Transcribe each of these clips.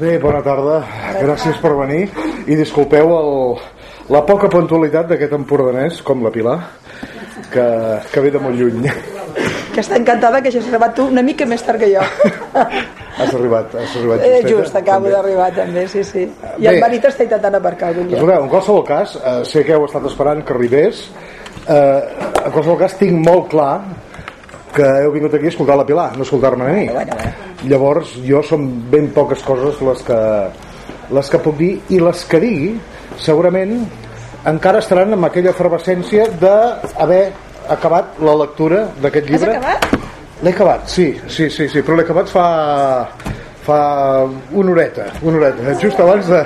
Bé, bona tarda. Gràcies per venir i disculpeu el, la poca puntualitat d'aquest empordanès, com la Pilar, que, que ve de molt lluny. Que està encantada que hagis arribat tu una mica més tard que jo. Has arribat, has arribat Eh, justeta, just, acabo d'arribar també, sí, sí. I Bé. en Manit està intentant aparcar algun lloc. Escolteu, en qualsevol cas, eh, sé que heu estat esperant que arribés, eh, en qualsevol cas tinc molt clar que heu vingut aquí a escoltar la Pilar, no escoltar-me a mi. Bueno, bueno. Llavors, jo són ben poques coses les que, les que puc dir, i les que digui, segurament, encara estaran amb aquella efervescència d'haver acabat la lectura d'aquest Has llibre. acabat? L'he acabat, sí, sí, sí, sí, però l'he acabat fa, fa una horeta, una horeta, just abans de,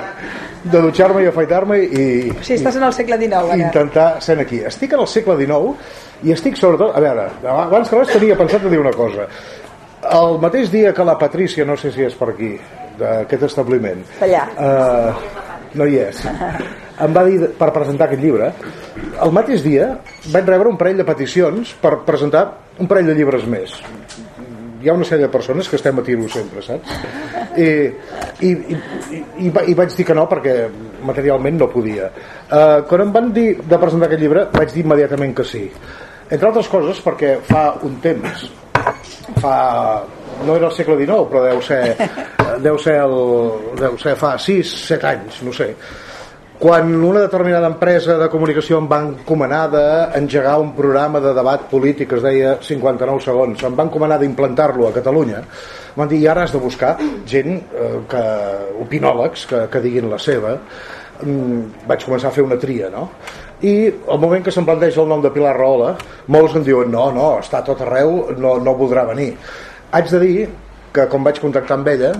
de dutxar-me i afaitar-me i, O sigui, estàs en el segle XIX, ara. intentar ser aquí. Estic en el segle XIX i estic sobretot... A veure, abans que res tenia pensat a dir una cosa. El mateix dia que la Patrícia, no sé si és per aquí, d'aquest establiment, Allà. eh, no hi és, em va dir per presentar aquest llibre, el mateix dia vaig rebre un parell de peticions per presentar un parell de llibres més hi ha una sèrie de persones que estem a tiro sempre, saps? I, i, i, i, i vaig dir que no perquè materialment no podia. Uh, quan em van dir de presentar aquest llibre vaig dir immediatament que sí. Entre altres coses perquè fa un temps, fa no era el segle XIX, però deu ser, deu ser, el, deu ser fa 6, 7 anys, no sé, quan una determinada empresa de comunicació em va encomanar d'engegar un programa de debat polític que es deia 59 segons, em va encomanar d'implantar-lo a Catalunya, van dir, i ara has de buscar gent, eh, que, opinòlegs, que, que diguin la seva, mm, vaig començar a fer una tria, no? I al moment que se'm planteja el nom de Pilar Rahola, molts em diuen, no, no, està tot arreu, no, no voldrà venir. Haig de dir que quan vaig contactar amb ella,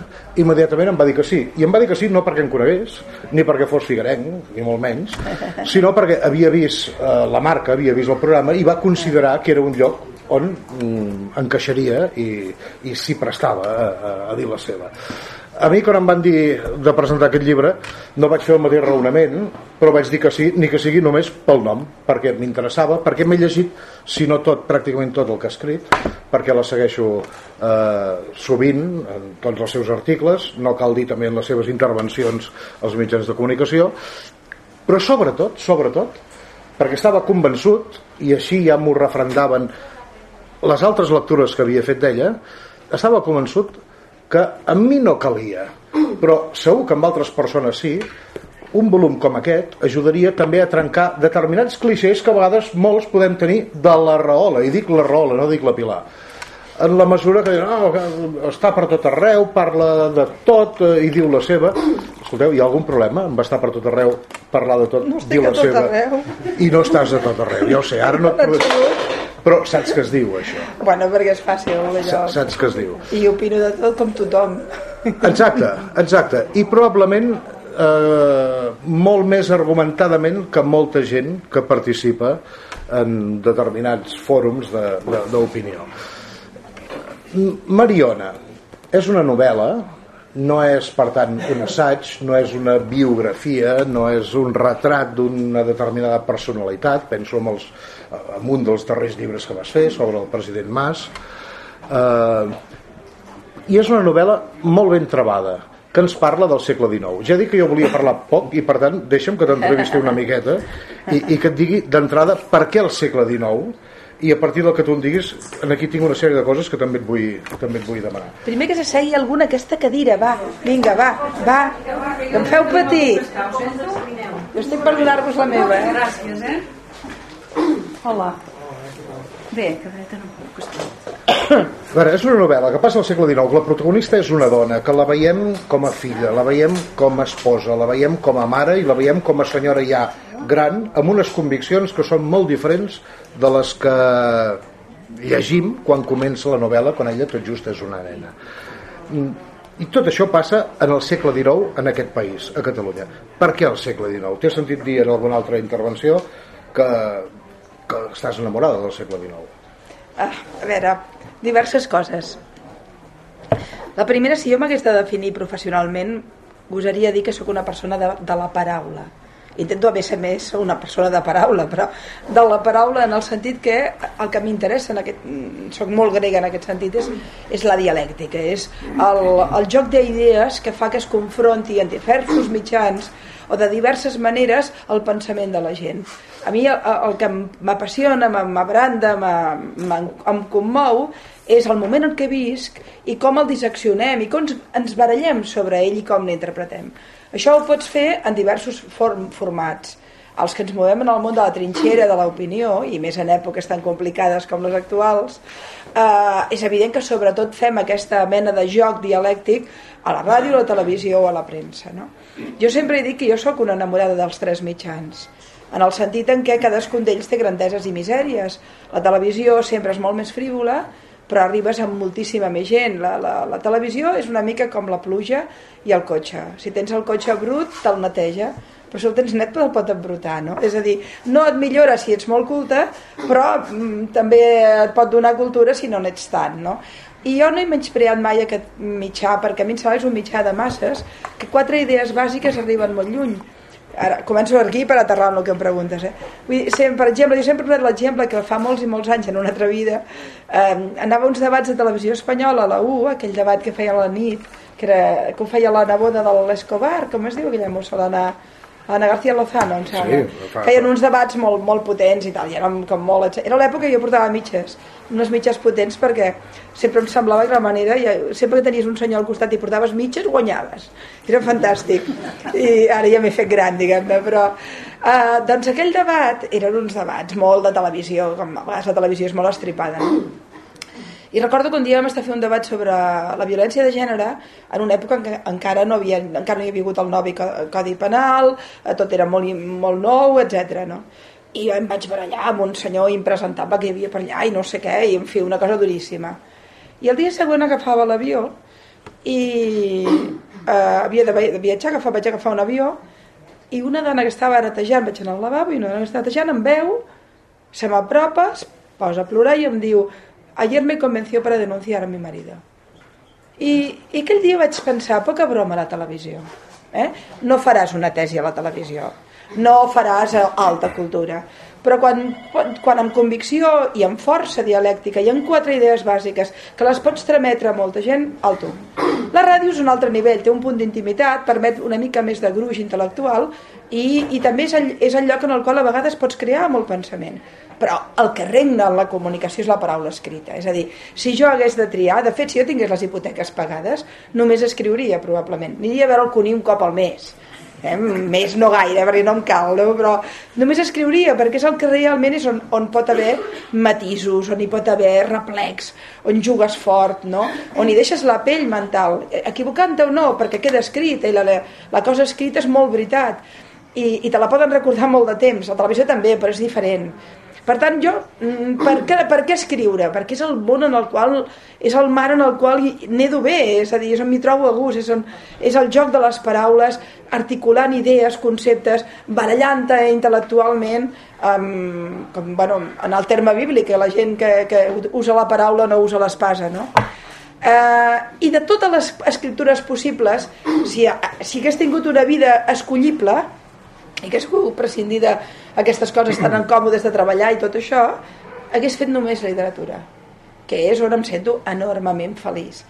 immediatament em va dir que sí. I em va dir que sí no perquè em conegués, ni perquè fos figuerenc, ni molt menys, sinó perquè havia vist eh, la marca, havia vist el programa i va considerar que era un lloc on mm, encaixaria i, i s'hi prestava a, a, a dir la seva. A mi, quan em van dir de presentar aquest llibre, no vaig fer el mateix raonament, però vaig dir que sí, ni que sigui només pel nom, perquè m'interessava, perquè m'he llegit, si no tot, pràcticament tot el que ha escrit, perquè la segueixo eh, sovint en tots els seus articles, no cal dir també en les seves intervencions als mitjans de comunicació, però sobretot, sobretot, perquè estava convençut, i així ja m'ho refrendaven les altres lectures que havia fet d'ella, estava convençut que a mi no calia, però segur que amb altres persones sí, un volum com aquest ajudaria també a trencar determinats clixés que a vegades molts podem tenir de la raola, i dic la raola, no dic la Pilar en la mesura que no, que està per tot arreu, parla de tot eh, i diu la seva. Escolteu, hi ha algun problema amb estar per tot arreu, parlar de tot, No dir la tot seva? arreu. I no estàs a tot arreu, ja ho sé, ara no et. Però saps que es diu, això? Bueno, perquè és fàcil, allò. Sa- Saps que es diu? I opino de tot com tothom. Exacte, exacte. I probablement eh, molt més argumentadament que molta gent que participa en determinats fòrums de- de- d'opinió. M- Mariona és una novel·la, no és, per tant, un assaig, no és una biografia, no és un retrat d'una determinada personalitat, penso en, els, en un dels darrers llibres que vas fer sobre el president Mas, eh, i és una novel·la molt ben trebada que ens parla del segle XIX. Ja dic que jo volia parlar poc i per tant deixa'm que t'entrevisti una miqueta i, i que et digui d'entrada per què el segle XIX i a partir del que tu em diguis aquí tinc una sèrie de coses que també et vull, també et vull demanar. Primer que s'assegui algú en aquesta cadira, va, vinga, va, va, que em feu patir. Jo estic per donar-vos la meva, eh? Gràcies, eh? Hola. Bé, que dreta no puc estar. Veure, és una novel·la que passa al segle XIX. La protagonista és una dona que la veiem com a filla, la veiem com a esposa, la veiem com a mare i la veiem com a senyora ja gran, amb unes conviccions que són molt diferents de les que llegim quan comença la novel·la, quan ella tot just és una nena. Mm, I tot això passa en el segle XIX en aquest país, a Catalunya. Per què el segle XIX? T'he sentit dir en alguna altra intervenció que, que estàs enamorada del segle XIX. Ah, a veure, diverses coses. La primera, si jo m'hagués de definir professionalment, gosaria dir que sóc una persona de, de la paraula. intento a més a més una persona de paraula però de la paraula en el sentit que el que m'interessa en aquest soc molt grega en aquest sentit és, és la dialèctica és el, el joc d'idees que fa que es confronti en diversos mitjans o de diverses maneres el pensament de la gent a mi el, el que m'apassiona m'abranda, em commou és el moment en què visc i com el disseccionem i com ens barallem sobre ell i com l'interpretem això ho pots fer en diversos form, formats. Els que ens movem en el món de la trinxera, de l'opinió, i més en èpoques tan complicades com les actuals, eh, és evident que sobretot fem aquesta mena de joc dialèctic a la ràdio, a la televisió o a la premsa. No? Jo sempre he dit que jo sóc una enamorada dels tres mitjans, en el sentit en què cadascun d'ells té grandeses i misèries. La televisió sempre és molt més frívola, però arribes amb moltíssima més gent la, la, la televisió és una mica com la pluja i el cotxe si tens el cotxe brut te'l neteja però si el tens net el pot embrutar no? és a dir, no et millora si ets molt culta però mm, també et pot donar cultura si no n'ets tant no? i jo no he menyspreat mai aquest mitjà perquè a mi em sembla és un mitjà de masses que quatre idees bàsiques arriben molt lluny ara començo aquí per aterrar en el que em preguntes eh? Vull dir, sempre, per exemple, jo sempre he l'exemple que fa molts i molts anys en una altra vida eh, anava a uns debats de televisió espanyola a la U, aquell debat que feia a la nit que, era, que ho feia la neboda de l'Escobar com es diu aquella mossa l'Anna Ana García Lozano em sembla sí, feien uns debats molt, molt potents i tal i érem com molt, era l'època que jo portava mitges unes mitges potents perquè sempre em semblava que la manera i sempre que tenies un senyor al costat i portaves mitges guanyaves. Era fantàstic. I ara ja m'he fet gran diguem-ne però eh, doncs aquell debat eren uns debats molt de televisió com a vegades la televisió és molt estripada. no? I recordo que un dia vam estar fent un debat sobre la violència de gènere en una època en què encara no havia, encara no hi havia hagut el nou codi penal eh, tot era molt, molt nou, etc. no? i jo em vaig barallar amb un senyor impresentable que hi havia per allà i no sé què, i en fi, una cosa duríssima. I el dia següent agafava l'avió i eh, havia de viatjar, agafar, vaig agafar un avió i una dona que estava netejant, vaig anar al lavabo i una dona que estava netejant em veu, se m'apropa, posa a plorar i em diu ayer me convenció para denunciar a mi marido. I, i aquell dia vaig pensar, poca broma la televisió. Eh? No faràs una tesi a la televisió no faràs alta cultura però quan, quan amb convicció i amb força dialèctica hi ha quatre idees bàsiques que les pots trametre a molta gent, alto. La ràdio és un altre nivell, té un punt d'intimitat, permet una mica més de gruix intel·lectual i, i també és el, és el lloc en el qual a vegades pots crear molt pensament. Però el que regna en la comunicació és la paraula escrita. És a dir, si jo hagués de triar, de fet, si jo tingués les hipoteques pagades, només escriuria, probablement. Aniria a veure el cuní un cop al mes eh? més no gaire perquè no em cal no? però només escriuria perquè és el que realment és on, on pot haver matisos on hi pot haver replex on jugues fort no? on hi deixes la pell mental equivocant-te o no perquè queda escrit i la, la cosa escrita és molt veritat i, i te la poden recordar molt de temps la televisió també però és diferent per tant, jo, mm, per què, per què escriure? Perquè és el món en el qual, és el mar en el qual nedo bé, és a dir, és on m'hi trobo a gust, és, on, és el joc de les paraules, articulant idees, conceptes, barallant intel·lectualment, um, com, bueno, en el terme bíblic, la gent que, que usa la paraula no usa l'espasa, no? Uh, I de totes les escriptures possibles, si, si hagués tingut una vida escollible, i hagués pogut prescindir d'aquestes coses tan incòmodes de treballar i tot això, hagués fet només literatura, que és on em sento enormement feliç.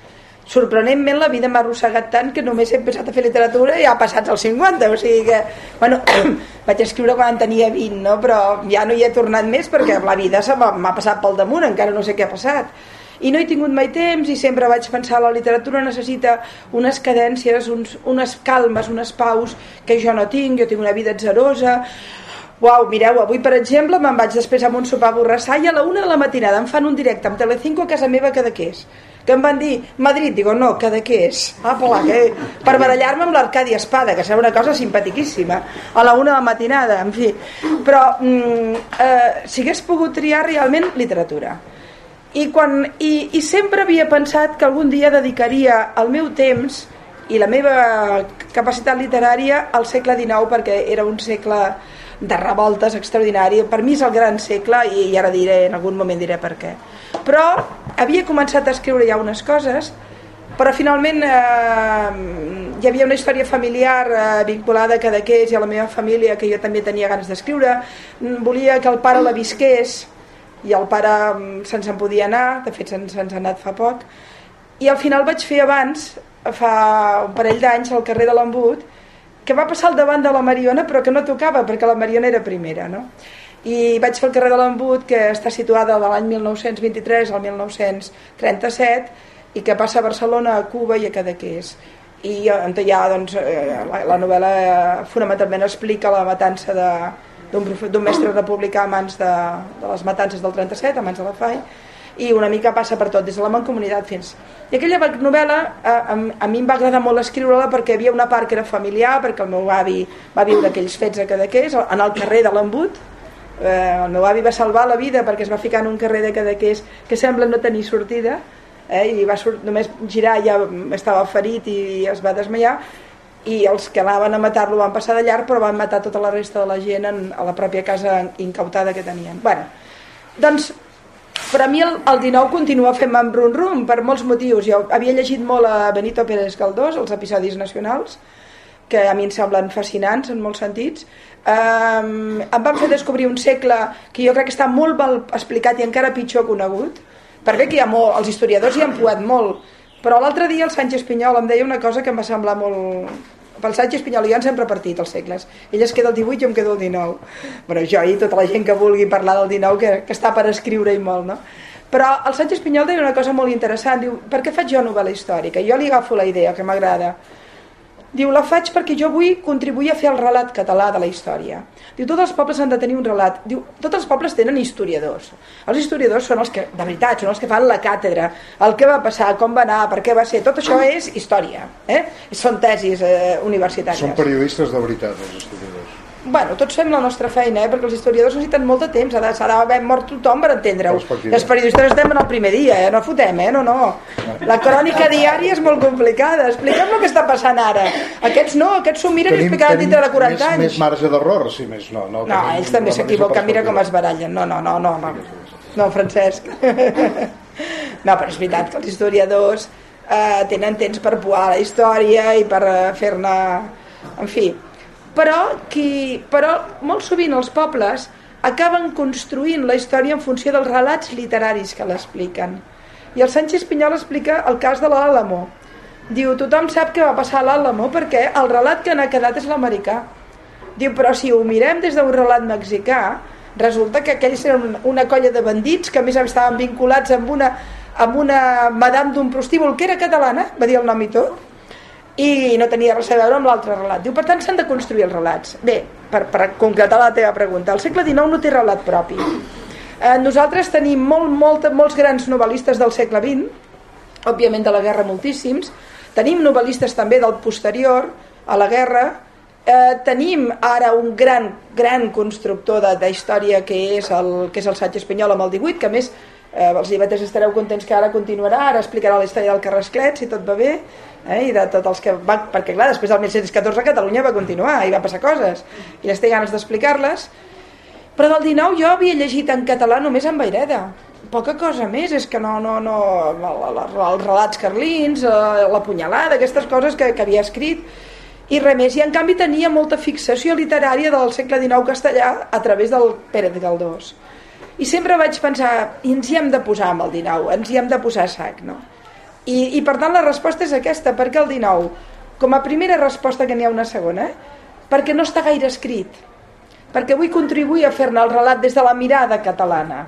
Sorprenentment la vida m'ha arrossegat tant que només he pensat a fer literatura i ha passat els 50, o sigui que, bueno, vaig escriure quan en tenia 20, no? però ja no hi he tornat més perquè la vida m'ha passat pel damunt, encara no sé què ha passat i no he tingut mai temps i sempre vaig pensar la literatura necessita unes cadències, uns, unes calmes, unes paus que jo no tinc, jo tinc una vida atzerosa. Uau, mireu, avui per exemple me'n vaig després amb un sopar a Borrassà i a la una de la matinada em fan un directe amb Telecinco a casa meva cada que és? Que em van dir Madrid, digo no, cada que és? Ah, pola, que... per barallar-me amb l'Arcadi Espada que serà una cosa simpatiquíssima a la una de la matinada, en fi. Però mm, eh, si hagués pogut triar realment literatura i, quan, i, i sempre havia pensat que algun dia dedicaria el meu temps i la meva capacitat literària al segle XIX perquè era un segle de revoltes extraordinari. Per mi és el gran segle i, i ara diré, en algun moment diré per què. Però havia començat a escriure ja unes coses però finalment eh, hi havia una història familiar eh, vinculada a Cadaqués i a la meva família que jo també tenia ganes d'escriure mm, volia que el pare la visqués i el pare mm, se'ns en podia anar de fet se'ns se ha anat fa poc i al final vaig fer abans fa un parell d'anys al carrer de l'Embut que va passar al davant de la Mariona però que no tocava perquè la Mariona era primera no? i vaig fer el carrer de l'Embut que està situada de l'any 1923 al 1937 i que passa a Barcelona, a Cuba i a Cadaqués i on hi ha doncs, eh, la, la novel·la eh, fonamentalment explica la matança d'un mestre republicà a mans de, de les matances del 37 a mans de la FAI i una mica passa per tot, des de la mancomunitat fins... I aquella novel·la a, a, a mi em va agradar molt escriure-la perquè havia una part que era familiar, perquè el meu avi va viure aquells fets a Cadaqués, en el carrer de l'Embut, eh, el meu avi va salvar la vida perquè es va ficar en un carrer de Cadaqués que sembla no tenir sortida, eh, i va sort, només girar ja estava ferit i es va desmaiar i els que anaven a matar-lo van passar de llarg però van matar tota la resta de la gent en, a la pròpia casa incautada que tenien. Bueno, doncs per a mi el, el 19 continua fent amb rum rum per molts motius. Jo havia llegit molt a Benito Pérez Galdós els episodis nacionals que a mi em semblen fascinants en molts sentits. Um, em van fer descobrir un segle que jo crec que està molt mal explicat i encara pitjor conegut per bé que hi ha molt, els historiadors hi han poet molt, però l'altre dia el Sánchez Pinyol em deia una cosa que em va semblar molt... Pel Sánchez Pinyol ja ens hem repartit els segles. Ell es queda el 18 i jo em quedo el 19. Però jo i tota la gent que vulgui parlar del 19 que, que està per escriure i molt, no? Però el Sánchez Pinyol deia una cosa molt interessant, diu, per què faig jo novel·la històrica? Jo li agafo la idea que m'agrada Diu, la faig perquè jo vull contribuir a fer el relat català de la història. Diu, tots els pobles han de tenir un relat. Diu, tots els pobles tenen historiadors. Els historiadors són els que, de veritat, són els que fan la càtedra, el que va passar, com va anar, per què va ser. Tot això és història. Eh? Són tesis eh, universitàries. Són periodistes de veritat, els historiadors. Bueno, tots fem la nostra feina, eh? perquè els historiadors necessiten molt de temps, s'ha d'haver mort tothom per entendre-ho. Els periodistes estem en el primer dia, eh? no fotem, eh? no, no. La crònica diària és molt complicada, expliquem el que està passant ara. Aquests no, aquests s'ho miren tenim, i explicaran dintre de 40 més, anys. Més marge d'error, si més no. No, no ells també s'equivoquen, mira com es barallen. No, no, no, no, no. No, Francesc. No, però és veritat que els historiadors eh, tenen temps per poar la història i per eh, fer-ne... En fi, però, qui, però molt sovint els pobles acaben construint la història en funció dels relats literaris que l'expliquen. I el Sánchez Pinyol explica el cas de l'Àlamo. Diu, tothom sap què va passar a l'Àlamo perquè el relat que n'ha quedat és l'americà. Diu, però si ho mirem des d'un relat mexicà, resulta que aquells eren una colla de bandits que a més estaven vinculats amb una, amb una madame d'un prostíbul que era catalana, va dir el nom i tot, i no tenia res a veure amb l'altre relat. Diu, per tant, s'han de construir els relats. Bé, per, per concretar la teva pregunta, el segle XIX no té relat propi. Eh, nosaltres tenim molt, molt, molts grans novel·listes del segle XX, òbviament de la guerra moltíssims, tenim novel·listes també del posterior a la guerra, eh, tenim ara un gran, gran constructor de, de història que és el, que és el Sánchez Espanyol amb el 18, que més eh, els llibretes estareu contents que ara continuarà, ara explicarà la història del Carrasclet, si tot va bé, eh, i de tots els que va, perquè clar, després del 1614 Catalunya va continuar i va passar coses, i les té ganes d'explicar-les, però del 19 jo havia llegit en català només en Vaireda, poca cosa més, és que no, no, no, els relats carlins, eh, la punyalada, aquestes coses que, que havia escrit, i res més, i en canvi tenia molta fixació literària del segle XIX castellà a través del Pérez Galdós. I sempre vaig pensar, ens hi hem de posar amb el 19, ens hi hem de posar sac, no? I, I per tant la resposta és aquesta, perquè el 19, com a primera resposta que n'hi ha una segona, perquè no està gaire escrit, perquè vull contribuir a fer-ne el relat des de la mirada catalana.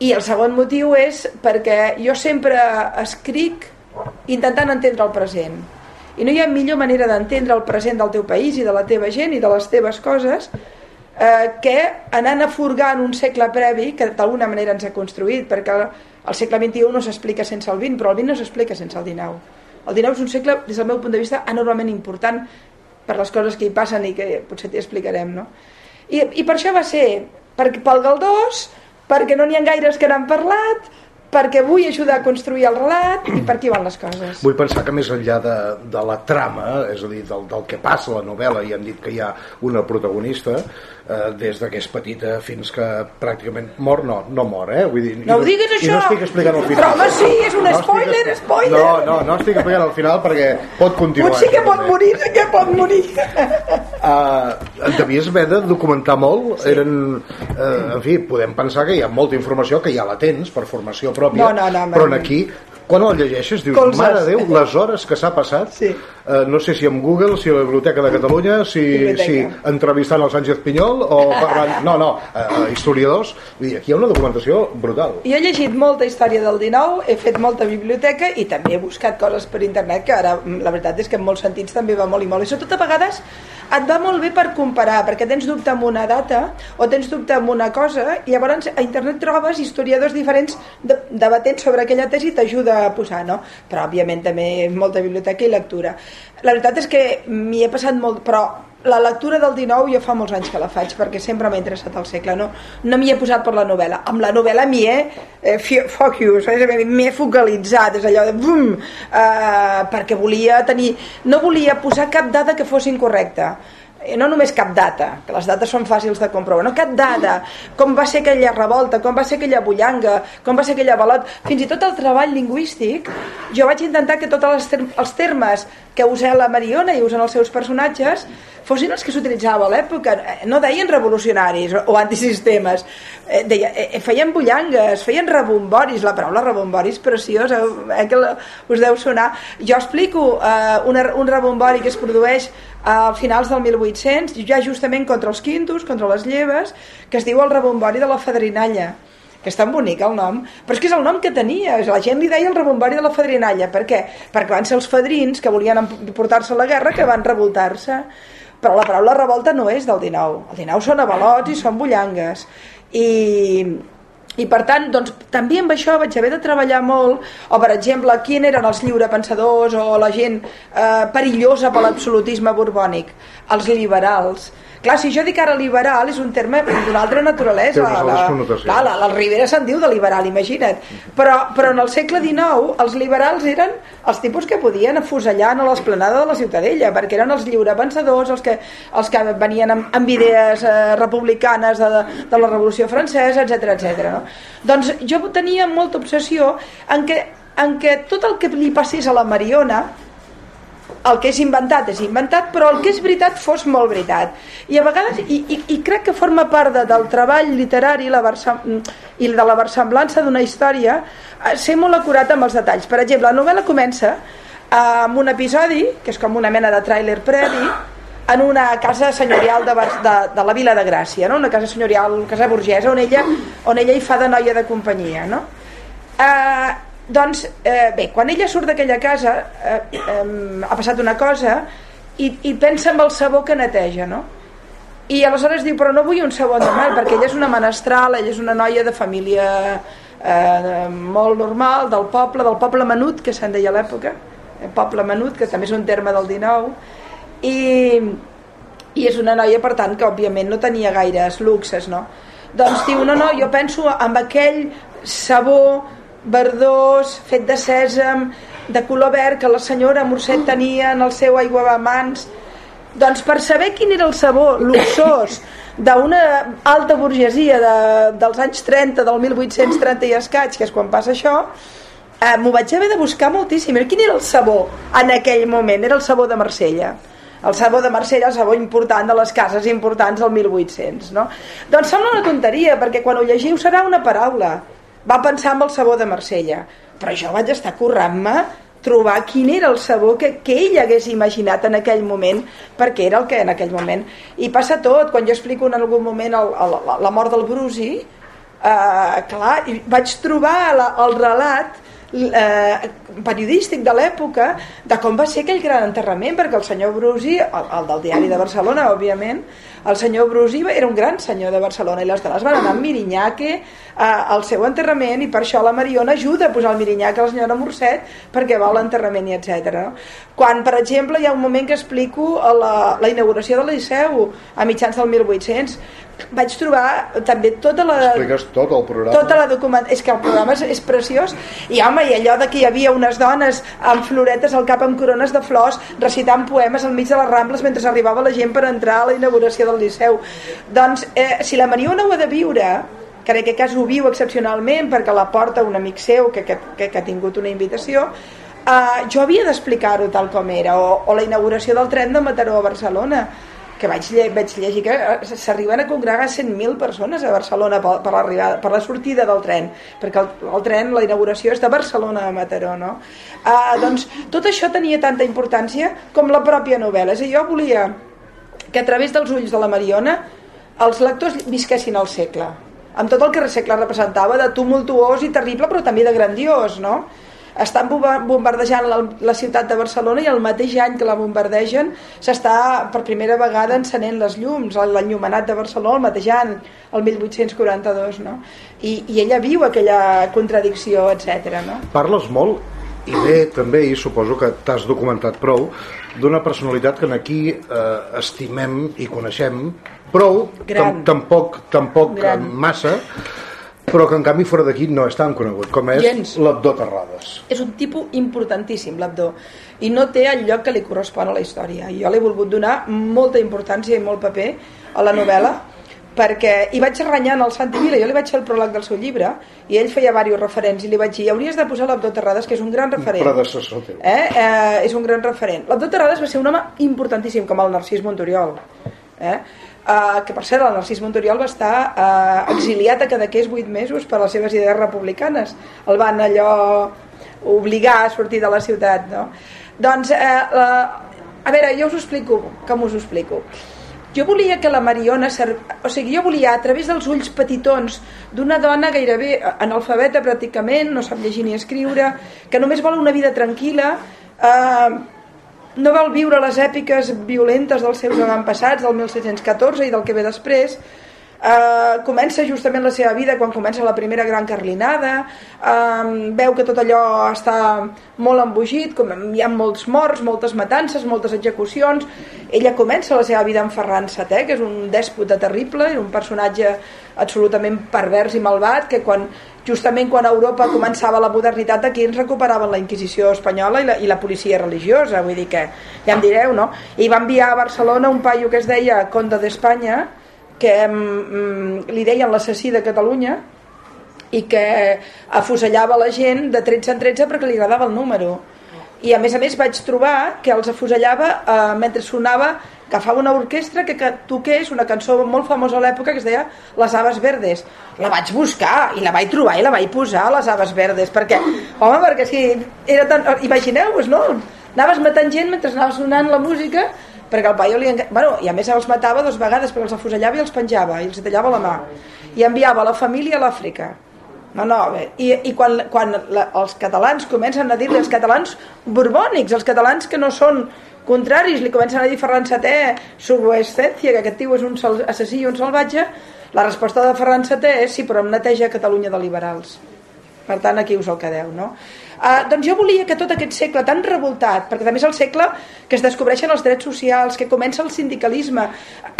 I el segon motiu és perquè jo sempre escric intentant entendre el present. I no hi ha millor manera d'entendre el present del teu país i de la teva gent i de les teves coses eh, que anant a furgar en un segle previ que d'alguna manera ens ha construït perquè el segle XXI no s'explica sense el XX però el XX no s'explica sense el XIX el XIX és un segle, des del meu punt de vista enormement important per les coses que hi passen i que potser t'hi explicarem no? I, i per això va ser per, pel Galdós perquè no n'hi ha gaires que n'han parlat perquè vull ajudar a construir el relat i per aquí van les coses. Vull pensar que més enllà de, de la trama, és a dir, del, del que passa a la novel·la, i hem dit que hi ha una protagonista, eh, des de que és petita fins que pràcticament mor, no, no mor, eh? Vull dir, no ho diguis, això! I no estic explicant el final. Però home, sí, és un no spoiler, estic, spoiler! No, no, no estic explicant el final perquè pot continuar. Potser que pot morir, que pot morir. Uh, et devies haver de documentar molt, sí. eren, uh, en fi, podem pensar que hi ha molta informació que ja la tens per formació pròpia, no, no, no, però aquí quan el llegeixes dius, Colzes. mare Déu, les hores que s'ha passat, sí. eh, no sé si amb Google, si a la Biblioteca de Catalunya, si, si entrevistant el Sánchez Pinyol, o parlant, no, no, eh, historiadors, dir, aquí hi ha una documentació brutal. Jo he llegit molta història del 19, he fet molta biblioteca i també he buscat coses per internet que ara la veritat és que en molts sentits també va molt i molt. I sobretot a vegades et va molt bé per comparar, perquè tens dubte amb una data o tens dubte amb una cosa i llavors a internet trobes historiadors diferents debatent sobre aquella tesi i t'ajuda posar, no? Però òbviament també molta biblioteca i lectura. La veritat és que m'hi he passat molt, però la lectura del 19 jo fa molts anys que la faig perquè sempre m'ha interessat el segle no, no m'hi he posat per la novel·la amb la novel·la m'hi he eh, focus m'hi he focalitzat és allò de bum, eh, perquè volia tenir no volia posar cap dada que fos incorrecta no només cap data, que les dates són fàcils de comprovar, no cap data, com va ser aquella revolta, com va ser aquella bullanga, com va ser aquella balot, fins i tot el treball lingüístic, jo vaig intentar que tots els termes que usa la Mariona i usen els seus personatges fossin els que s'utilitzava a l'època. No deien revolucionaris o antisistemes eh, deia, eh, feien bullangues feien rebomboris, la paraula rebomboris preciosa, eh, que us deu sonar. Jo explico eh, una, un rebombori que es produeix a finals del 1800 ja justament contra els quintos, contra les lleves que es diu el rebombori de la fadrinalla que és tan bonic el nom, però és que és el nom que tenia, la gent li deia el rebombori de la fadrinalla, per què? Perquè van ser els fadrins que volien portar-se a la guerra que van revoltar-se. Però la paraula revolta no és del 19 el 19 són avalots i són bullangues. I, i per tant doncs, també amb això vaig haver de treballar molt o per exemple quin eren els lliurepensadors o la gent eh, perillosa per l'absolutisme borbònic. Els liberals Clar, si jo dic ara liberal és un terme d'una altra naturalesa. La, la, clar, la, la Ribera se'n diu de liberal, imagina't. Però, però en el segle XIX els liberals eren els tipus que podien afusellar a l'esplanada de la Ciutadella, perquè eren els lliurepensadors, els que, els que venien amb, amb idees eh, republicanes de, de la Revolució Francesa, etc etc. No? Doncs jo tenia molta obsessió en què, en què tot el que li passés a la Mariona el que és inventat és inventat, però el que és veritat fos molt veritat. I a vegades, i, i, i crec que forma part de, del treball literari la i de la versemblança d'una història, eh, ser molt acurat amb els detalls. Per exemple, la novel·la comença amb un episodi, que és com una mena de tràiler previ, en una casa senyorial de, de, de la Vila de Gràcia, no? una casa senyorial, casa burgesa, on ella, on ella hi fa de noia de companyia. No? Eh, doncs, eh, bé, quan ella surt d'aquella casa eh, eh, ha passat una cosa i, i pensa en el sabó que neteja, no? I aleshores diu, però no vull un sabó normal, perquè ella és una menestral, ella és una noia de família eh, molt normal, del poble, del poble menut, que se'n deia a l'època, eh, poble menut, que també és un terme del 19, i, i és una noia, per tant, que òbviament no tenia gaires luxes, no? Doncs diu, no, no, jo penso amb aquell sabó verdós, fet de sèsam, de color verd que la senyora Morset tenia en el seu aiguavamans. Doncs per saber quin era el sabor luxós d'una alta burgesia de, dels anys 30, del 1830 i escaig, que és quan passa això, eh, m'ho vaig haver de buscar moltíssim. Quin era el sabor en aquell moment? Era el sabor de Marsella el sabor de Marsella, el sabor important de les cases importants del 1800 no? doncs sembla una tonteria perquè quan ho llegiu serà una paraula va pensar en el sabor de Marsella. Però jo vaig estar currant-me trobar quin era el sabor que, que ell hagués imaginat en aquell moment perquè era el que en aquell moment. I passa tot, quan jo explico en algun moment el, el, la, mort del Brusi eh, clar, vaig trobar la, el relat eh, periodístic de l'època de com va ser aquell gran enterrament perquè el senyor Brusi, el, el del diari de Barcelona òbviament, el senyor Brusi era un gran senyor de Barcelona i les dones van anar amb Mirinyaque eh, al seu enterrament i per això la Mariona ajuda a posar el Mirinyaque a la senyora Morset perquè va a l'enterrament i etc. No? Quan, per exemple, hi ha un moment que explico la, la inauguració del Liceu a mitjans del 1800 vaig trobar també tota la... Expliques tot el programa. Tota la document... És que el programa és, és preciós i home, i allò de que hi havia unes dones amb floretes al cap amb corones de flors recitant poemes al mig de les Rambles mentre arribava la gent per entrar a la inauguració del Liceu. Doncs, eh, si la Mariona ho ha de viure, que en aquest cas ho viu excepcionalment perquè la porta un amic seu que, que, que, que ha tingut una invitació, eh, jo havia d'explicar-ho tal com era, o, o la inauguració del tren de Mataró a Barcelona, que vaig, lle vaig llegir que eh, s'arriben a congregar 100.000 persones a Barcelona per, per, per la sortida del tren, perquè el, el tren, la inauguració és de Barcelona a Mataró, no? Uh, doncs tot això tenia tanta importància com la pròpia novel·la. És a dir, jo volia que a través dels ulls de la Mariona els lectors visquessin el segle, amb tot el que el segle representava de tumultuós i terrible, però també de grandiós, no? Estan bombardejant la, la ciutat de Barcelona i el mateix any que la bombardegen s'està per primera vegada encenent les llums l'enllumenat de Barcelona el mateix any el 1842 no? I, i ella viu aquella contradicció etc. No? Parles molt i bé també, i suposo que t'has documentat prou d'una personalitat que aquí eh, estimem i coneixem prou, tampoc, tampoc Gran. massa però que en canvi fora d'aquí no és tan conegut com és l'Abdó Terrades. És un tipus importantíssim l'Abdó. I no té el lloc que li correspon a la història. Jo l'he volgut donar molta importància i molt paper a la novel·la perquè hi vaig renyant el Santi Vila jo li vaig fer el pròleg del seu llibre i ell feia diversos referents i li vaig dir hauries de posar l'Abdó Terrades que és un gran referent. predecessor teu. Eh? Eh, és un gran referent. l'Abdó Terrades va ser un home importantíssim com el Narcís Montoriol eh? Uh, que per cert el Narcís Montoriol va estar uh, exiliat a Cadaqués 8 mesos per les seves idees republicanes el van allò obligar a sortir de la ciutat no? doncs uh, uh, a veure, jo us ho explico com us ho explico jo volia que la Mariona o sigui, jo volia a través dels ulls petitons d'una dona gairebé analfabeta pràcticament, no sap llegir ni escriure que només vol una vida tranquil·la eh, no vol viure les èpiques violentes dels seus avantpassats del 1714 i del que ve després Uh, comença justament la seva vida quan comença la primera gran carlinada. Uh, veu que tot allò està molt embogit com hi ha molts morts, moltes matances moltes execucions. Ella comença la seva vida amb Ferran VII que és un dèspota terrible un personatge absolutament pervers i malvat que quan justament quan a Europa començava la modernitat aquí ens recuperaven la Inquisició espanyola i la, i la policia religiosa. Vull dir que ja em direu no? i va enviar a Barcelona un paio que es deia Conde d'Espanya que mm, li deien l'assassí de Catalunya i que afusellava la gent de 13 en 13 perquè li agradava el número i a més a més vaig trobar que els afusellava eh, mentre sonava agafava una orquestra que, que toqués una cançó molt famosa a l'època que es deia Les Aves Verdes la vaig buscar i la vaig trobar i la vaig posar a Les Aves Verdes perquè, home, perquè si era tan... imagineu-vos, no? anaves matant gent mentre anava sonant la música perquè el paio li... Bueno, i a més els matava dues vegades perquè els afusellava i els penjava i els tallava la mà i enviava la família a l'Àfrica no, no, bé. I, i quan, quan la, els catalans comencen a dir-li els catalans borbònics, els catalans que no són contraris, li comencen a dir Ferran VII subescència, que aquest tio és un assassí i un salvatge, la resposta de Ferran VII és sí, però em neteja Catalunya de liberals. Per tant, aquí us el quedeu, no? Uh, doncs jo volia que tot aquest segle tan revoltat, perquè també és el segle que es descobreixen els drets socials, que comença el sindicalisme.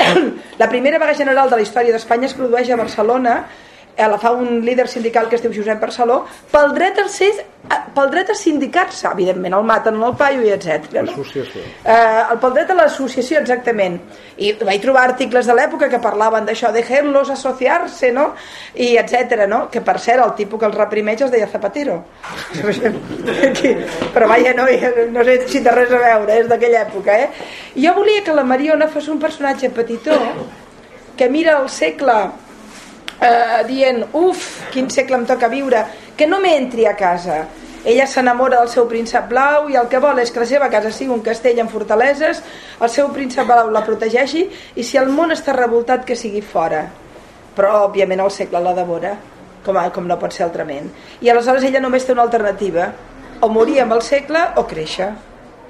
la primera vaga general de la història d'Espanya es produeix a Barcelona la fa un líder sindical que es diu Josep Barceló pel dret a ser pel dret a sindicar-se, evidentment el maten en el paio i etc. No? Eh, pel dret a l'associació exactament i vaig trobar articles de l'època que parlaven d'això, de los associar-se no? i etc. No? que per cert el tipus que els reprimeix es deia Zapatero però vaja no, no sé si té res a veure és d'aquella època eh? jo volia que la Mariona fos un personatge petitó que mira el segle eh, dient uf, quin segle em toca viure que no m'entri a casa. Ella s'enamora del seu príncep blau i el que vol és que la seva casa sigui un castell amb fortaleses el seu príncep blau la protegeixi i si el món està revoltat que sigui fora. Però òbviament el segle la devora com, com no pot ser altrament. I aleshores ella només té una alternativa o morir amb el segle o créixer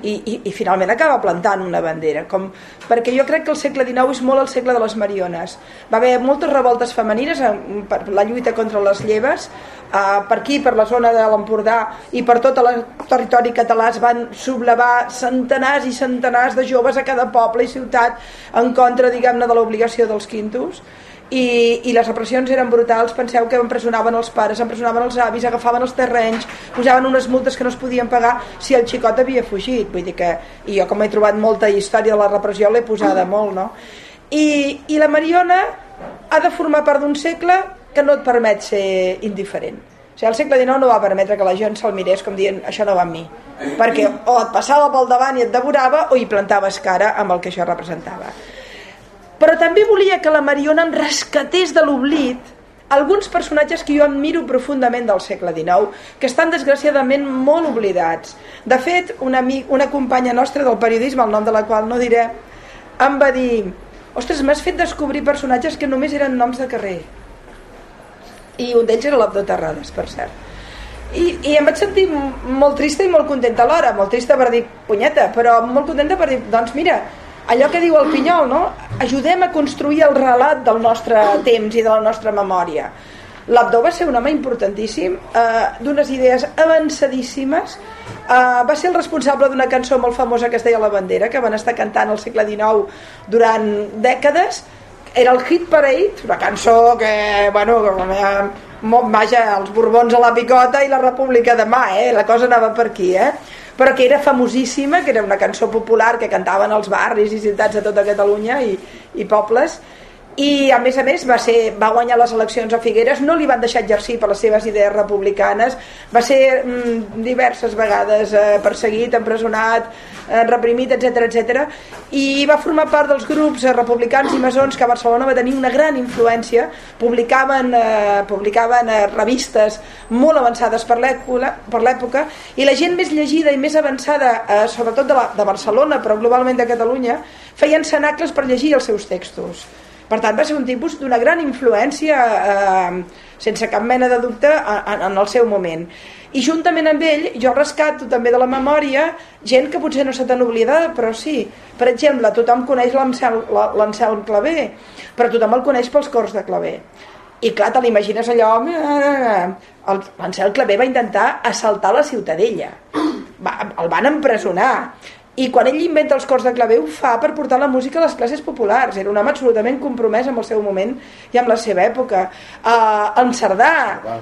i, i, i finalment acaba plantant una bandera com, perquè jo crec que el segle XIX és molt el segle de les mariones. Va haver moltes revoltes femenines per la lluita contra les lleves uh, per aquí, per la zona de l'Empordà i per tot el territori català es van sublevar centenars i centenars de joves a cada poble i ciutat en contra diguem-ne de l'obligació dels quintos i, i les repressions eren brutals. Penseu que empresonaven els pares, empresonaven els avis agafaven els terrenys, posaven unes multes que no es podien pagar si el xicot havia fugit. Vull dir que, i jo com he trobat molta història de la repressió l'he posada molt no? I, i la Mariona ha de formar part d'un segle que no et permet ser indiferent. O sigui, el segle XIX no va permetre que la gent se'l mirés com dient això no va amb mi. Perquè o et passava pel davant i et devorava o hi plantaves cara amb el que això representava però també volia que la Mariona em rescatés de l'oblit alguns personatges que jo admiro profundament del segle XIX, que estan desgraciadament molt oblidats. De fet, una, amic, una companya nostra del periodisme, el nom de la qual no diré, em va dir ostres, m'has fet descobrir personatges que només eren noms de carrer. I un d'ells era l'Abdó Terrades, per cert. I, i em vaig sentir molt trista i molt contenta alhora, molt trista per dir punyeta, però molt contenta per dir, doncs mira, allò que diu el Pinyol, no? ajudem a construir el relat del nostre temps i de la nostra memòria. L'Abdó va ser un home importantíssim, eh, d'unes idees avançadíssimes, eh, va ser el responsable d'una cançó molt famosa que es deia La Bandera, que van estar cantant al segle XIX durant dècades, era el Hit Parade, una cançó que, bueno, que, vaja, els Borbons a la picota i la República demà, eh? la cosa anava per aquí, eh? Però que era famosíssima, que era una cançó popular que cantaven els barris i ciutats de tota Catalunya i, i pobles, i a més a més va, ser, va guanyar les eleccions a Figueres no li van deixar exercir per les seves idees republicanes va ser mm, diverses vegades eh, perseguit, empresonat eh, reprimit, etc etc. i va formar part dels grups eh, republicans i masons que a Barcelona va tenir una gran influència publicaven, eh, publicaven eh, revistes molt avançades per l'època i la gent més llegida i més avançada eh, sobretot de, la, de Barcelona però globalment de Catalunya feien cenacles per llegir els seus textos per tant, va ser un tipus d'una gran influència, eh, sense cap mena de dubte, en, en el seu moment. I juntament amb ell, jo rescato també de la memòria gent que potser no s'ha tan oblidada, però sí. Per exemple, tothom coneix l'Anselm Clavé, però tothom el coneix pels cors de Clavé. I clar, te l'imagines allò... L'Anselm Clavé va intentar assaltar la Ciutadella. Va, el van empresonar i quan ell inventa els cors de clavé ho fa per portar la música a les classes populars era un home absolutament compromès amb el seu moment i amb la seva època uh, en Cerdà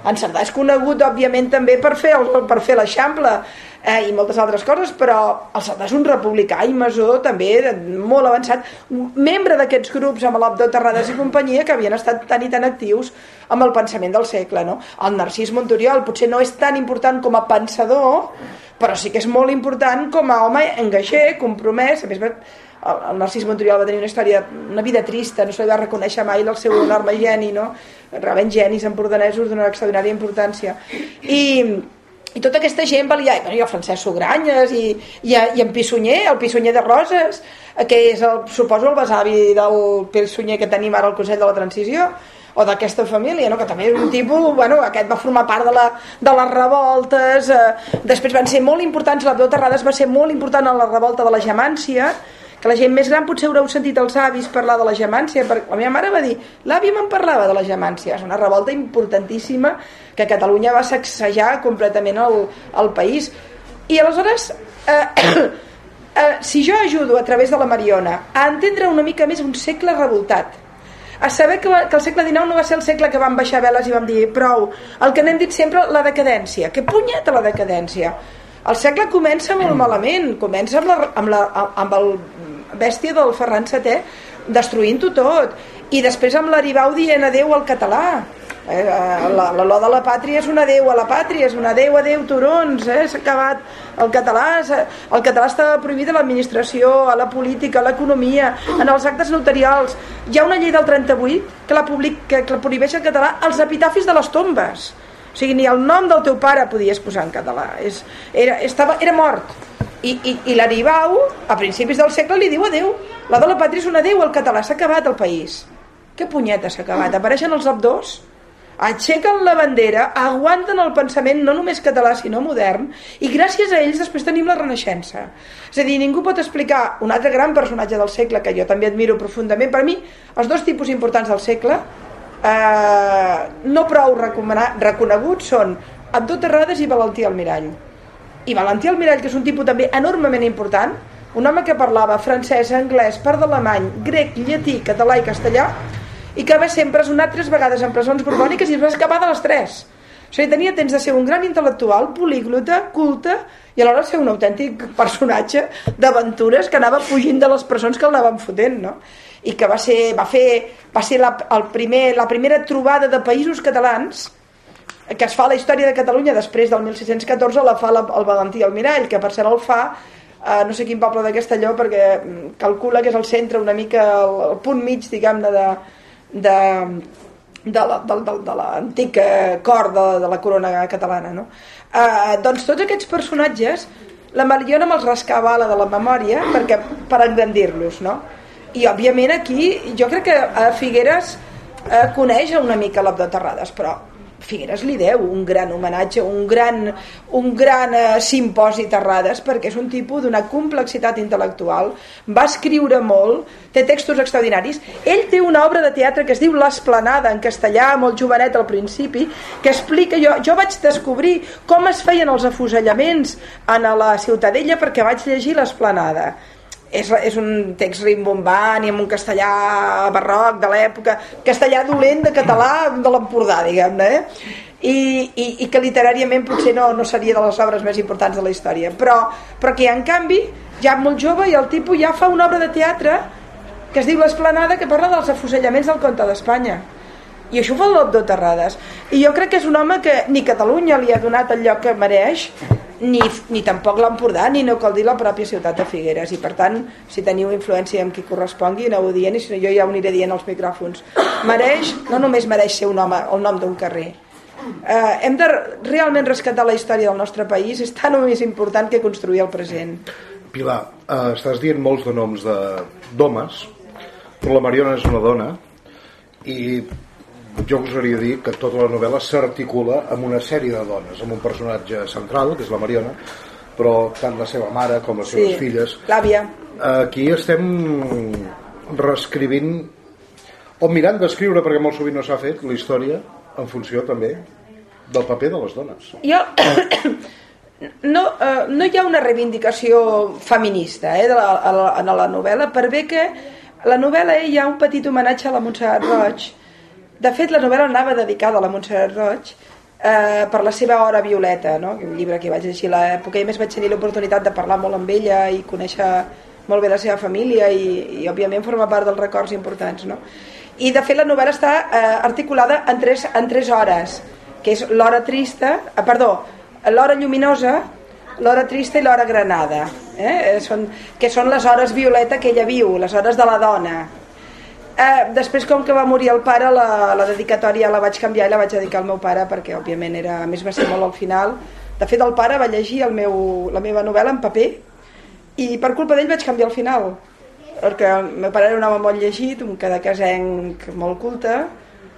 en Cerdà és conegut òbviament també per fer, el, per fer l'Eixample eh, i moltes altres coses, però el Cerdà és un republicà i masó també molt avançat, membre d'aquests grups amb l'Abdó Terrades i companyia que havien estat tan i tan actius amb el pensament del segle. No? El Narcís Montoriol potser no és tan important com a pensador, però sí que és molt important com a home engaixer, compromès, a més el Narcís Montoriol va tenir una història, una vida trista, no se li va reconèixer mai el seu enorme geni, no? realment genis empordanesos d'una extraordinària importància. I, i tota aquesta gent valia, bueno, i el Francesc Sogranyes i, i, i en Pissunyer, el Pissunyer de Roses que és el, suposo el besavi del Pissunyer que tenim ara al Consell de la Transició o d'aquesta família, no? que també és un tipus, bueno, aquest va formar part de, la, de les revoltes, eh, després van ser molt importants, la Déu Terrades va ser molt important en la revolta de la Gemància, que la gent més gran potser haureu sentit els avis parlar de la gemància, perquè la meva mare va dir, l'àvia me'n parlava de la gemància, és una revolta importantíssima que Catalunya va sacsejar completament el, el país. I aleshores, eh, eh, si jo ajudo a través de la Mariona a entendre una mica més un segle revoltat, a saber que, que el segle XIX no va ser el segle que vam baixar veles i vam dir prou, el que n'hem dit sempre, la decadència. Que punyeta la decadència? El segle comença molt malament, comença amb, la, amb, la, amb el bèstia del Ferran VII destruint-ho tot, i després amb l'Aribau dient adeu al català. Eh, la, la de la pàtria és un adeu a la pàtria, és un adeu, adeu, turons, eh, s'ha acabat el català, el català està prohibit a l'administració, a la política, a l'economia, en els actes notarials. Hi ha una llei del 38 que la, public, que, que la prohibeix el català als epitafis de les tombes. O sigui, ni el nom del teu pare podies posar en català. És, era, estava, era mort. I, i, i l'Aribau, a principis del segle, li diu adeu. La de la pàtria és un adeu al català, s'ha acabat el país. Que punyeta s'ha acabat? Apareixen els abdors aixequen la bandera, aguanten el pensament no només català sinó modern i gràcies a ells després tenim la Renaixença. És a dir, ningú pot explicar un altre gran personatge del segle que jo també admiro profundament. Per mi, els dos tipus importants del segle eh, no prou reconeguts són Abdó Terrades i Valentí Almirall. I Valentí Almirall, que és un tipus també enormement important, un home que parlava francès, anglès, part d'alemany, grec, llatí, català i castellà, i que va ser empresonat tres vegades en presons borbòniques i es va escapar de les tres o sigui, tenia temps de ser un gran intel·lectual, políglota, culte i alhora ser un autèntic personatge d'aventures que anava fugint de les presons que el anaven fotent, no? I que va ser, va fer, va ser la, el primer, la primera trobada de països catalans que es fa a la història de Catalunya després del 1614 la fa la, el Valentí Almirall, que per cert el fa a no sé quin poble de Castelló perquè mm, calcula que és el centre una mica el, el punt mig diguem-ne de, de, de l'antic eh, cor de, de la corona catalana no? eh, doncs tots aquests personatges la Mariona me'ls rascava la de la memòria perquè, per engrandir-los no? i òbviament aquí jo crec que a Figueres eh, coneix una mica l'Abdó Terrades però Figueres li deu un gran homenatge, un gran, un gran eh, simposi Terrades, perquè és un tipus d'una complexitat intel·lectual, va escriure molt, té textos extraordinaris. Ell té una obra de teatre que es diu L'Esplanada, en castellà, molt jovenet al principi, que explica... Jo, jo vaig descobrir com es feien els afusellaments a la Ciutadella perquè vaig llegir L'Esplanada és, és un text rimbombant i amb un castellà barroc de l'època, castellà dolent de català de l'Empordà, diguem-ne, eh? I, i, i que literàriament potser no, no seria de les obres més importants de la història, però, però que en canvi, ja molt jove i el tipus ja fa una obra de teatre que es diu L'Esplanada que parla dels afusellaments del Conte d'Espanya. I això fa l'Obdó Terrades. I jo crec que és un home que ni Catalunya li ha donat el lloc que mereix ni, ni tampoc l'Empordà ni no cal dir la pròpia ciutat de Figueres. I per tant si teniu influència amb qui correspongui aneu dient i si no jo ja ho aniré dient als micròfons. Mereix, no només mereix ser un home el nom d'un carrer. Eh, hem de realment rescatar la història del nostre país. És tan o més important que construir el present. Pilar, eh, estàs dient molts de noms d'homes però la Mariona és una dona i jo gosaria dir que tota la novel·la s'articula amb una sèrie de dones, amb un personatge central, que és la Mariona, però tant la seva mare com les seves sí, filles... l'àvia. Aquí estem reescrivint o mirant d'escriure, perquè molt sovint no s'ha fet, la història en funció també del paper de les dones. Jo... no, eh, no hi ha una reivindicació feminista eh, de la, a la, en la novel·la, per bé que la novel·la hi ha un petit homenatge a la Montserrat Roig, de fet, la novel·la anava dedicada a la Montserrat Roig eh, per la seva hora violeta, no? un llibre que vaig llegir a l'època i més vaig tenir l'oportunitat de parlar molt amb ella i conèixer molt bé la seva família i, i òbviament forma part dels records importants. No? I de fet la novel·la està eh, articulada en tres, en tres hores, que és l'hora trista, eh, perdó, l'hora lluminosa, l'hora trista i l'hora granada, eh? són, que són les hores violeta que ella viu, les hores de la dona, Eh, després, com que va morir el pare, la, la dedicatòria la vaig canviar i la vaig dedicar al meu pare perquè, òbviament, era, a més va ser molt al final. De fet, el pare va llegir el meu, la meva novel·la en paper i per culpa d'ell vaig canviar el final perquè el meu pare era un home molt llegit, un cadaquesenc molt culte,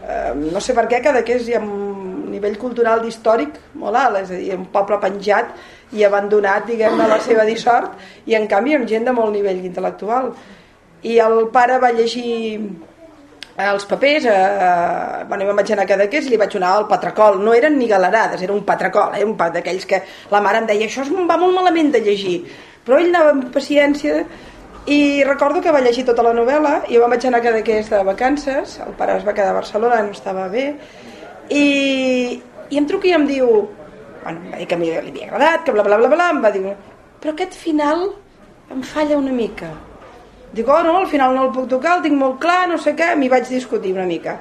eh, no sé per què Cadaqués hi ha un nivell cultural d'històric molt alt, és a dir, un poble penjat i abandonat, diguem-ne, la seva dissort, i en canvi amb gent de molt nivell intel·lectual i el pare va llegir els papers eh, bueno, jo vaig anar a Cadaqués i li vaig donar el patracol. No eren ni galerades, era un patracol eh, un pa d'aquells que la mare em deia això va molt malament de llegir. Però ell anava amb paciència i recordo que va llegir tota la novel·la. I jo vaig anar a Cadaqués de vacances el pare es va quedar a Barcelona, no estava bé i, i em truca i em diu bueno, em va dir que a mi li havia agradat que bla bla bla bla em va dir però aquest final em falla una mica Dic, oh no, al final no el puc tocar, el tinc molt clar, no sé què, m'hi vaig discutir una mica.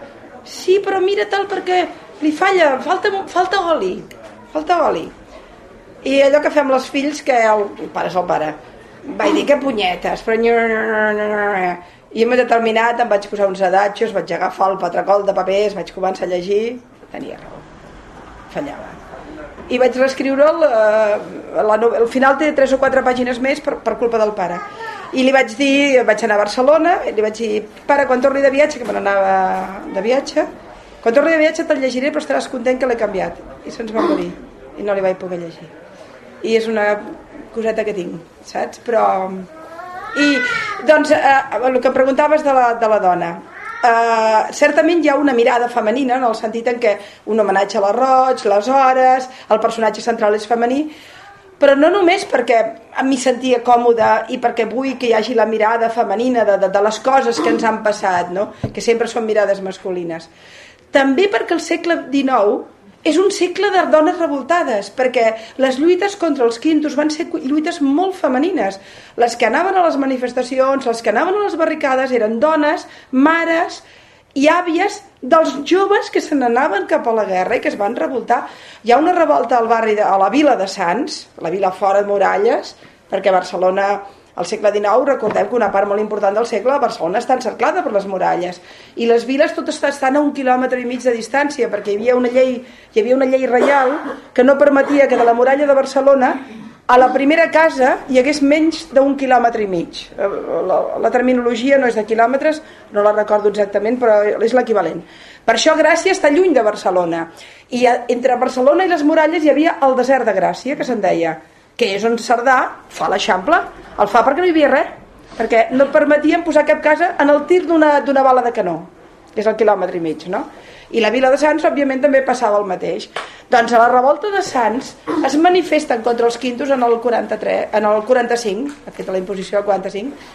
Sí, però mira tal perquè li falla, falta, falta oli, falta oli. I allò que fem les fills, que el, el pare és el pare, vaig dir, que punyetes, però... I en determinat em vaig posar uns adatxos, vaig agafar el patracol de papers, vaig començar a llegir, tenia raó, fallava. I vaig reescriure el, eh, la, el final té tres o quatre pàgines més per, per culpa del pare i li vaig dir, vaig anar a Barcelona i li vaig dir, pare, quan torni de viatge que me n'anava de viatge quan torni de viatge te'l llegiré però estaràs content que l'he canviat i se'ns va morir i no li vaig poder llegir. I és una coseta que tinc saps? però i doncs eh, el que preguntaves de la, de la dona. Uh, certament hi ha una mirada femenina en el sentit en què un homenatge a la Roig, les hores, el personatge central és femení, però no només perquè m'hi sentia còmoda i perquè vull que hi hagi la mirada femenina de, de, de les coses que ens han passat, no? que sempre són mirades masculines. També perquè el segle XIX és un segle de dones revoltades, perquè les lluites contra els quintos van ser lluites molt femenines. Les que anaven a les manifestacions, les que anaven a les barricades, eren dones, mares i àvies dels joves que se n'anaven cap a la guerra i que es van revoltar. Hi ha una revolta al barri de, a la vila de Sants, la vila fora de Muralles, perquè Barcelona al segle XIX recordem que una part molt important del segle Barcelona està encerclada per les muralles i les viles totes estan a un quilòmetre i mig de distància perquè hi havia una llei, hi havia una llei reial que no permetia que de la muralla de Barcelona a la primera casa hi hagués menys d'un quilòmetre i mig. La, la terminologia no és de quilòmetres, no la recordo exactament, però és l'equivalent. Per això Gràcia està lluny de Barcelona. I entre Barcelona i les muralles hi havia el desert de Gràcia, que se'n deia que és on Cerdà fa l'Eixample. El fa perquè no hi havia res, perquè no permetien posar cap casa en el tir d'una bala de canó, que és el quilòmetre i mig, no? I la vila de Sants, òbviament, també passava el mateix. Doncs a la revolta de Sants es manifesten contra els quintos en el, 43, en el 45, ha fet la imposició del 45,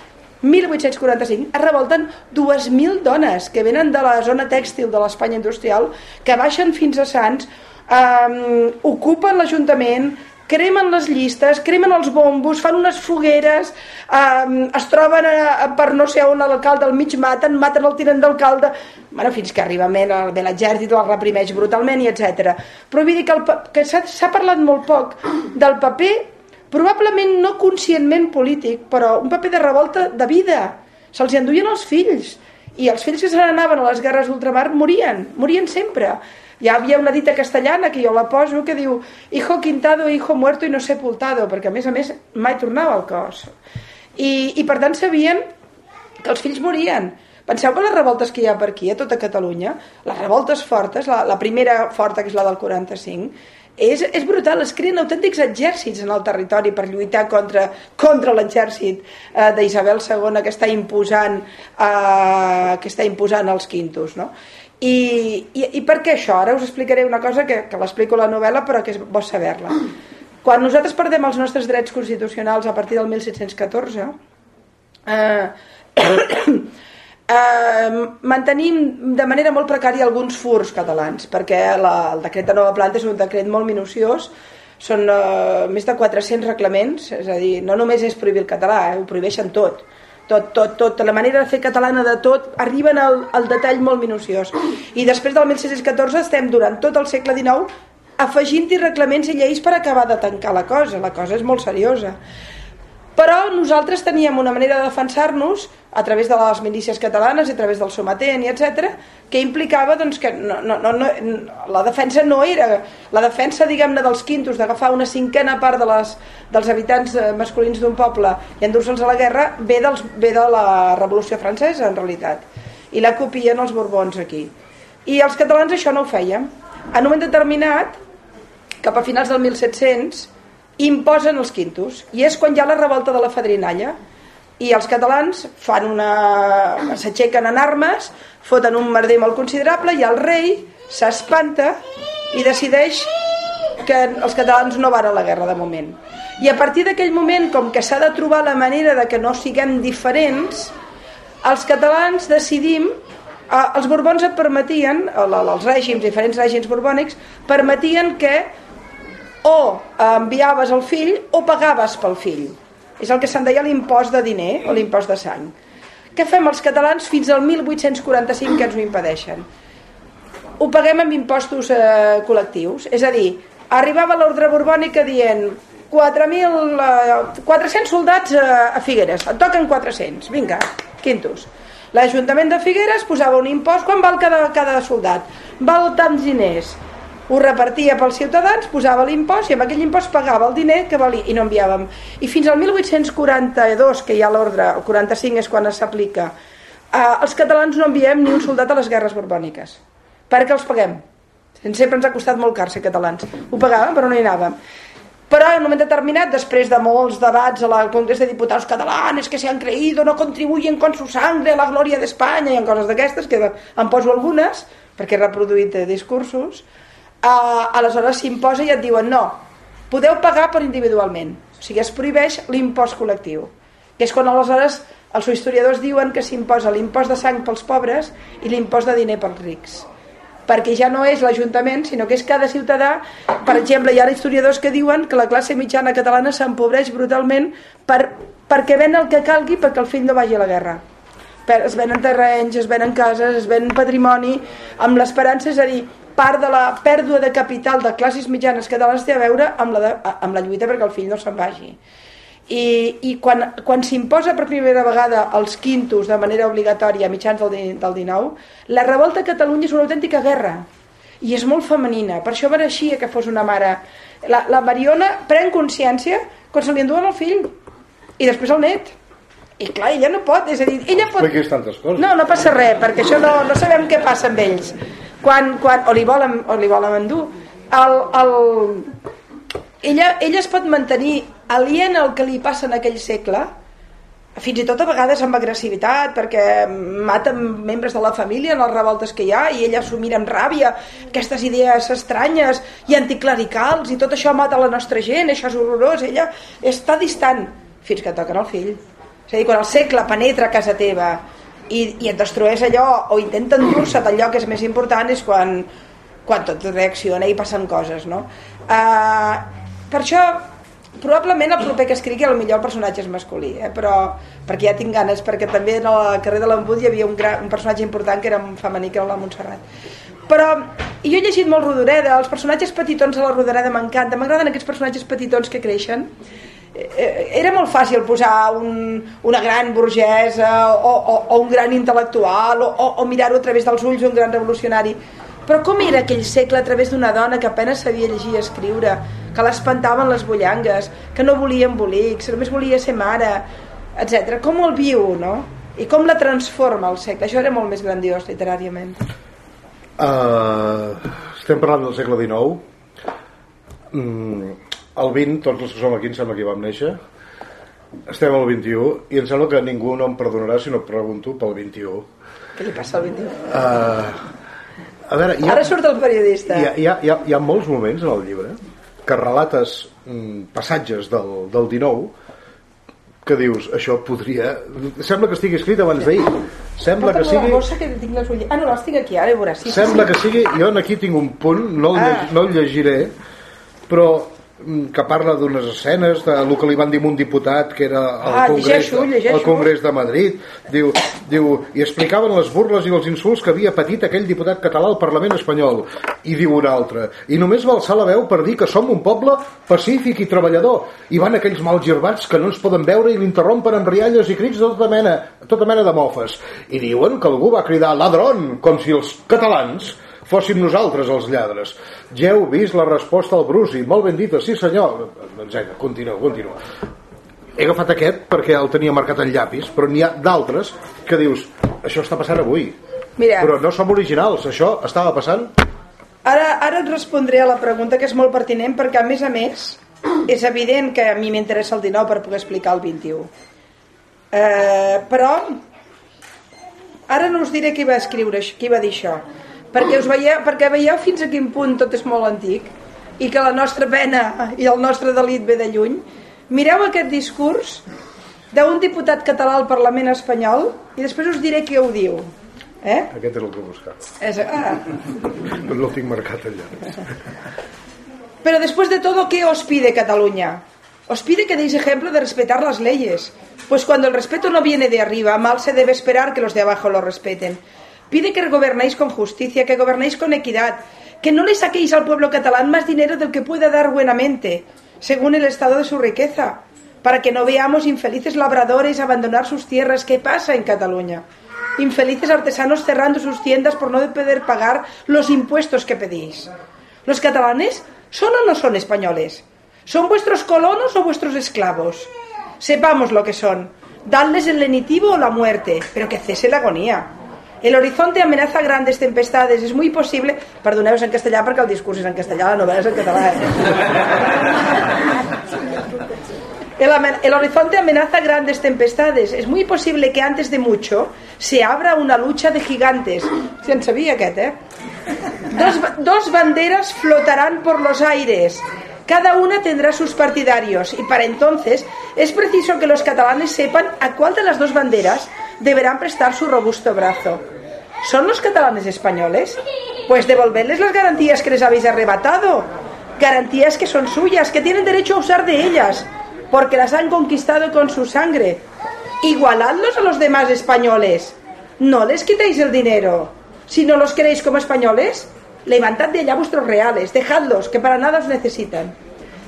1845 es revolten 2.000 dones que venen de la zona tèxtil de l'Espanya industrial, que baixen fins a Sants, eh, ocupen l'Ajuntament, cremen les llistes, cremen els bombos, fan unes fogueres, eh, es troben a, per no sé on l'alcalde al mig maten, maten el tinent d'alcalde, bueno, fins que arriba bé l'exèrcit el reprimeix brutalment i etc. Però vull dir que, el, que s'ha parlat molt poc del paper, probablement no conscientment polític, però un paper de revolta de vida. Se'ls enduien els fills, i els fills que se n'anaven a les guerres d'ultramar morien, morien sempre hi havia una dita castellana que jo la poso que diu hijo quintado, hijo muerto i no sepultado perquè a més a més mai tornava al cos i, i per tant sabien que els fills morien penseu que les revoltes que hi ha per aquí a tota Catalunya les revoltes fortes, la, la primera forta que és la del 45 és, és brutal, es creen autèntics exèrcits en el territori per lluitar contra, contra l'exèrcit eh, d'Isabel II que està imposant eh, que està imposant els quintos no? I, i, I per què això? Ara us explicaré una cosa que, que l'explico a la novel·la però que és bo saber-la. Quan nosaltres perdem els nostres drets constitucionals a partir del 1714, eh, eh, mantenim de manera molt precària alguns furs catalans, perquè la, el decret de nova planta és un decret molt minuciós, són eh, més de 400 reglaments, és a dir, no només és prohibir el català, eh, ho prohibeixen tot tot, tot, tot, la manera de fer catalana de tot, arriben al, al detall molt minuciós. I després del 1614 estem durant tot el segle XIX afegint-hi reglaments i lleis per acabar de tancar la cosa. La cosa és molt seriosa. Però nosaltres teníem una manera de defensar-nos a través de les milícies catalanes i a través del sometent i etc que implicava doncs, que no, no, no, no, la defensa no era la defensa diguem-ne dels quintos d'agafar una cinquena part de les, dels habitants eh, masculins d'un poble i endur-se'ls a la guerra ve, dels, ve de la revolució francesa en realitat i la copien els borbons aquí. I els catalans això no ho fèiem. En un moment determinat cap a finals del 1700 imposen els quintos. I és quan hi ha la revolta de la fadrinalla i els catalans fan una... s'aixequen en armes foten un merder molt considerable i el rei s'espanta i decideix que els catalans no van a la guerra de moment. I a partir d'aquell moment com que s'ha de trobar la manera de que no siguem diferents els catalans decidim eh, els borbons et permetien els règims, diferents règims borbònics permetien que o enviaves el fill o pagaves pel fill és el que se'n deia l'impost de diner o l'impost de sang. Què fem els catalans fins al 1845 que ens ho impedeixen? Ho paguem amb impostos eh, col·lectius, és a dir, arribava l'ordre borbònica dient 4.000, eh, 400 soldats eh, a Figueres, et toquen 400, vinga, quintos. L'Ajuntament de Figueres posava un impost, quan val cada, cada soldat? Val tants diners ho repartia pels ciutadans, posava l'impost i amb aquell impost pagava el diner que valia i no enviàvem. I fins al 1842, que hi ha l'ordre, el 45 és quan s'aplica, eh, els catalans no enviem ni un soldat a les guerres borbòniques. perquè els paguem. Sempre ens ha costat molt car ser catalans. Ho pagàvem, però no hi anàvem. Però en un moment determinat, després de molts debats a la Congrés de Diputats Catalans que se han creído, no contribuyen con su sangre a la glòria d'Espanya i en coses d'aquestes, que en poso algunes, perquè he reproduït discursos, eh, aleshores s'imposa i et diuen no, podeu pagar per individualment. O sigui, es prohibeix l'impost col·lectiu, que és quan aleshores els historiadors diuen que s'imposa l'impost de sang pels pobres i l'impost de diner pels rics perquè ja no és l'Ajuntament, sinó que és cada ciutadà. Per exemple, hi ha historiadors que diuen que la classe mitjana catalana s'empobreix brutalment per, perquè ven el que calgui perquè el fill no vagi a la guerra. Es venen terrenys, es venen cases, es ven patrimoni, amb l'esperança, és a dir, part de la pèrdua de capital de classes mitjanes catalanes té a veure amb la, de, amb la lluita perquè el fill no se'n vagi. I, i quan, quan s'imposa per primera vegada els quintos de manera obligatòria a mitjans del, del 19 la revolta a Catalunya és una autèntica guerra. I és molt femenina. Per això mereixia que fos una mare. La, la Mariona pren consciència quan se li enduen el fill. I després el net. I clar, ella no pot, és a dir, ella pot... tantes coses. No, no passa res, perquè això no, no sabem què passa amb ells. Quan, quan, o li volen, o li volen endur. El, el, ella, ella es pot mantenir aliena al que li passa en aquell segle fins i tot a vegades amb agressivitat perquè maten membres de la família en les revoltes que hi ha i ella s'ho mira amb ràbia aquestes idees estranyes i anticlericals i tot això mata la nostra gent això és horrorós, ella està distant fins que toquen el fill és a dir, quan el segle penetra a casa teva i, i et destrueix allò o intenta endur-se d'allò que és més important és quan, quan tot reacciona i passen coses no? Uh, per això probablement el proper que escrigui millor personatge és masculí eh? però perquè ja tinc ganes perquè també en el carrer de l'Embut hi havia un, gran, un personatge important que era un femení que era la Montserrat però jo he llegit molt Rodoreda els personatges petitons de la Rodoreda m'encanta m'agraden aquests personatges petitons que creixen era molt fàcil posar un, una gran burgesa o, o, o un gran intel·lectual o, o, o mirar-ho a través dels ulls d'un gran revolucionari però com era aquell segle a través d'una dona que apenas sabia llegir i escriure, que l'espantaven les bullangues, que no volia embolics, només volia ser mare, etc. Com el viu, no? I com la transforma el segle? Això era molt més grandiós literàriament. Uh, estem parlant del segle XIX. Mm, el 20, tots els que som aquí em sembla que hi vam néixer. Estem al 21 i em sembla que ningú no em perdonarà si no pregunto pel 21. Què li passa al 21? Uh, a veure, ha, Ara surt el periodista. Hi ha, hi, ha, hi, ha, hi ha molts moments en el llibre que relates mm, passatges del, del 19 que dius, això podria... Sembla que estigui escrit abans d'ahir. Sembla que sigui... bossa que tinc les ulleres. Ah, no, les tinc aquí, ara veuràs. Sí, Sembla sí. que sigui... Jo aquí tinc un punt, no el, ah. no el llegiré, però que parla d'unes escenes de lo que li van dir un diputat que era al ah, Congrés, llegeixo, llegeixo. Congrés de Madrid. Diu, diu, i explicaven les burles i els insults que havia patit aquell diputat català al Parlament espanyol. I diu un altre i només va alçar la veu per dir que som un poble pacífic i treballador. I van aquells malgirbats que no ens poden veure i l'interrompen amb rialles i crits de tota mena, tota mena de mofes. I diuen que algú va cridar ladrón com si els catalans fóssim nosaltres els lladres. Ja heu vist la resposta al Brusi, molt ben dita, sí senyor. Doncs continua, continua. He agafat aquest perquè el tenia marcat en llapis, però n'hi ha d'altres que dius, això està passant avui. Mira, però no som originals, això estava passant... Ara, ara et respondré a la pregunta que és molt pertinent perquè a més a més és evident que a mi m'interessa el 19 per poder explicar el 21 eh, però ara no us diré qui va escriure qui va dir això perquè, us veieu, perquè veieu fins a quin punt tot és molt antic i que la nostra pena i el nostre delit ve de lluny mireu aquest discurs d'un diputat català al Parlament espanyol i després us diré què ho diu eh? aquest és el que buscava és, ah. no el tinc marcat allà pero después de todo ¿qué os pide Cataluña? os pide que deis ejemplo de respetar las leyes pues cuando el respeto no viene de arriba mal se debe esperar que los de abajo lo respeten Pide que gobernéis con justicia, que gobernéis con equidad, que no le saquéis al pueblo catalán más dinero del que pueda dar buenamente, según el estado de su riqueza, para que no veamos infelices labradores abandonar sus tierras. ¿Qué pasa en Cataluña? Infelices artesanos cerrando sus tiendas por no poder pagar los impuestos que pedís. ¿Los catalanes son o no son españoles? ¿Son vuestros colonos o vuestros esclavos? Sepamos lo que son. Dadles el lenitivo o la muerte, pero que cese la agonía. El horizonte amenaza grandes tempestades. Es muy posible... Perdoneu en castellà perquè el discurs és en castellà, la novel·la és en català. Eh? El, el, horizonte amenaza grandes tempestades. Es muy posible que antes de mucho se abra una lucha de gigantes. Si en sabia aquest, eh? Dos, dos banderas flotarán por los aires. Cada una tendrá sus partidarios y para entonces es preciso que los catalanes sepan a cuál de las dos banderas deberán prestar su robusto brazo. ¿Son los catalanes españoles? Pues devolverles las garantías que les habéis arrebatado. Garantías que son suyas, que tienen derecho a usar de ellas, porque las han conquistado con su sangre. Igualadlos a los demás españoles. No les quitéis el dinero. Si no los queréis como españoles, levantad de allá vuestros reales, dejadlos, que para nada os necesitan.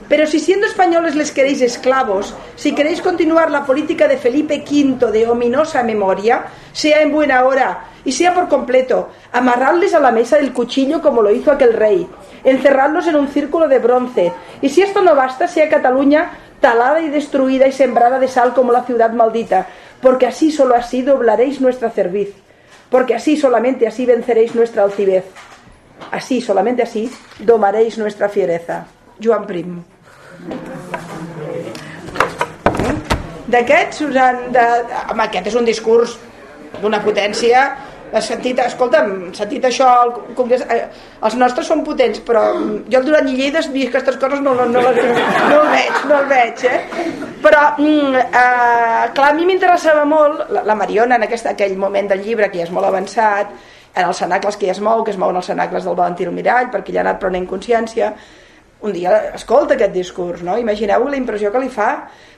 Pero si siendo españoles les queréis esclavos, si queréis continuar la política de Felipe V de ominosa memoria, sea en buena hora y sea por completo, amarradles a la mesa del cuchillo como lo hizo aquel rey, encerradlos en un círculo de bronce, y si esto no basta, sea Cataluña talada y destruida y sembrada de sal como la ciudad maldita, porque así solo así doblaréis nuestra cerviz, porque así solamente así venceréis nuestra altivez. Así, solamente así, domaréis nuestra fiereza. Joan Prim. D'aquests, home, aquest és un discurs d'una potència has sentit, escolta'm, sentit això al Congrés, eh, els nostres són potents però jo el Duran i Lleida aquestes coses no, no, no, les, no el veig no el veig, eh? però mm, eh, clar, a mi m'interessava molt la, la Mariona en aquest, aquell moment del llibre que ja és molt avançat en els cenacles que ja es mou, que es mouen els cenacles del Valentí Mirall, perquè ja ha anat prenent consciència, un dia escolta aquest discurs, no? Imagineu la impressió que li fa.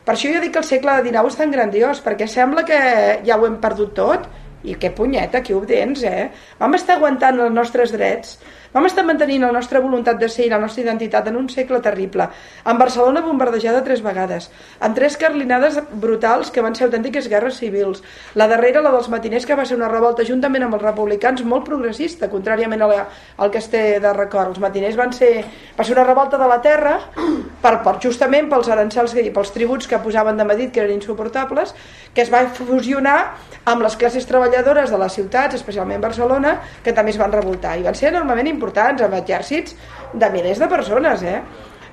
Per això jo dic que el segle XIX és tan grandiós, perquè sembla que ja ho hem perdut tot, i que punyeta, que tens, eh? Vam estar aguantant els nostres drets Vam estar mantenint la nostra voluntat de ser i la nostra identitat en un segle terrible. En Barcelona bombardejada tres vegades, amb tres carlinades brutals que van ser autèntiques guerres civils. La darrera, la dels matiners, que va ser una revolta juntament amb els republicans molt progressista, contràriament la, al que es té de record. Els matiners van ser, va ser una revolta de la terra per, per justament pels arancels i pels tributs que posaven de Madrid, que eren insuportables, que es va fusionar amb les classes treballadores de les ciutats, especialment Barcelona, que també es van revoltar. I van ser enormement importants, amb exèrcits de milers de persones. Eh?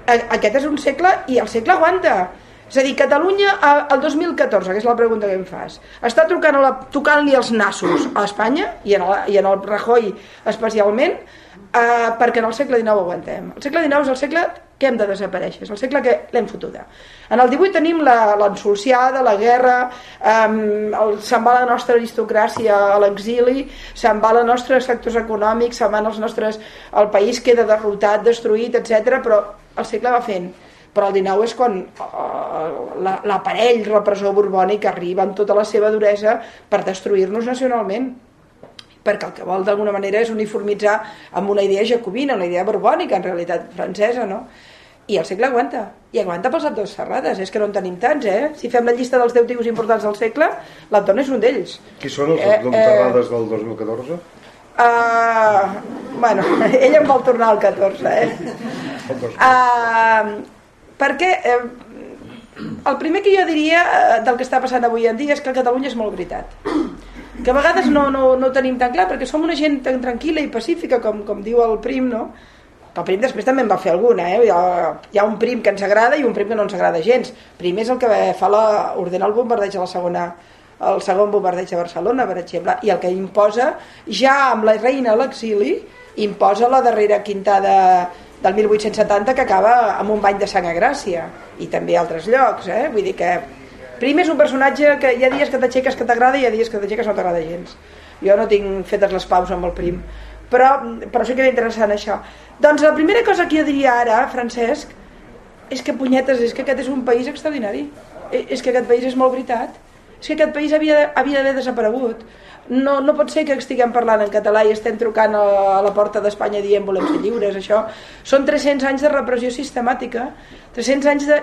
Aquest és un segle i el segle aguanta. És a dir, Catalunya al 2014, que és la pregunta que em fas, està tocant-li tocant els nassos a Espanya i en el, i en el Rajoy especialment eh, perquè en el segle XIX aguantem. El segle XIX és el segle que hem de desaparèixer, és el segle que l'hem fotuda. En el 18 tenim l'ensolciada, la, la guerra, eh, se'n va la nostra aristocràcia a l'exili, se'n va la nostra sectors econòmics, se'n van els nostres... el país queda derrotat, destruït, etc. però el segle va fent però el 19 és quan uh, l'aparell repressor borbònic arriba amb tota la seva duresa per destruir-nos nacionalment perquè el que vol d'alguna manera és uniformitzar amb una idea jacobina, una idea borbònica en realitat francesa, no? I el segle aguanta, i aguanta pels dos serrades, és que no en tenim tants, eh? Si fem la llista dels 10 tios importants del segle, l'Anton és un d'ells. Qui són els eh, Serrades eh, del 2014? Uh, bueno, ell em vol tornar al 14, eh? Uh, perquè eh, el primer que jo diria uh, del que està passant avui en dia és que Catalunya és molt veritat que a vegades no, no, no tenim tan clar perquè som una gent tan tranquil·la i pacífica com, com diu el Prim no? el Prim després també en va fer alguna eh? hi, ha, hi ha un Prim que ens agrada i un Prim que no ens agrada gens Prim és el que fa la, ordenar el bombardeig a la segona el segon bombardeig a Barcelona per exemple i el que imposa ja amb la reina a l'exili imposa la darrera quintada del 1870 que acaba amb un bany de sang a Gràcia i també a altres llocs eh? vull dir que Prim és un personatge que hi ha dies que t'aixeques que t'agrada i hi ha dies que t'aixeques no t'agrada gens. Jo no tinc fetes les paus amb el Prim. Però, però sí que era interessant això. Doncs la primera cosa que jo diria ara, Francesc, és que punyetes, és que aquest és un país extraordinari. E, és que aquest país és molt veritat. Que aquest país havia, havia d'haver desaparegut no, no pot ser que estiguem parlant en català i estem trucant a, la porta d'Espanya dient volem ser lliures, això són 300 anys de repressió sistemàtica 300 anys de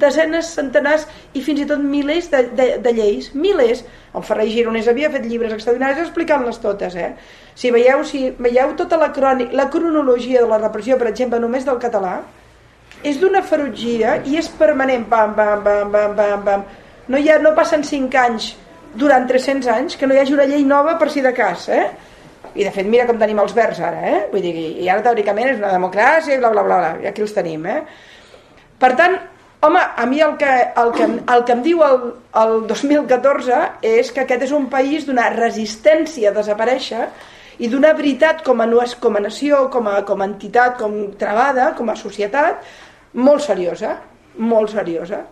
desenes, centenars i fins i tot milers de, de, de lleis milers, el Ferrer Gironès havia fet llibres extraordinaris explicant-les totes eh? si veieu, si veieu tota la, crònica, la cronologia de la repressió per exemple només del català és d'una ferotgia i és permanent bam, bam, bam, bam, bam, bam. No, hi ha, no passen 5 anys durant 300 anys que no hi hagi una llei nova per si de cas, eh? I de fet mira com tenim els verds ara, eh? Vull dir, i ara teòricament és una democràcia i bla bla bla, bla i aquí els tenim, eh? Per tant, home, a mi el que, el que, el que em diu el, el 2014 és que aquest és un país d'una resistència a desaparèixer i d'una veritat com a, com a nació, com a, com a entitat, com trebada, com a societat, molt seriosa, molt seriosa.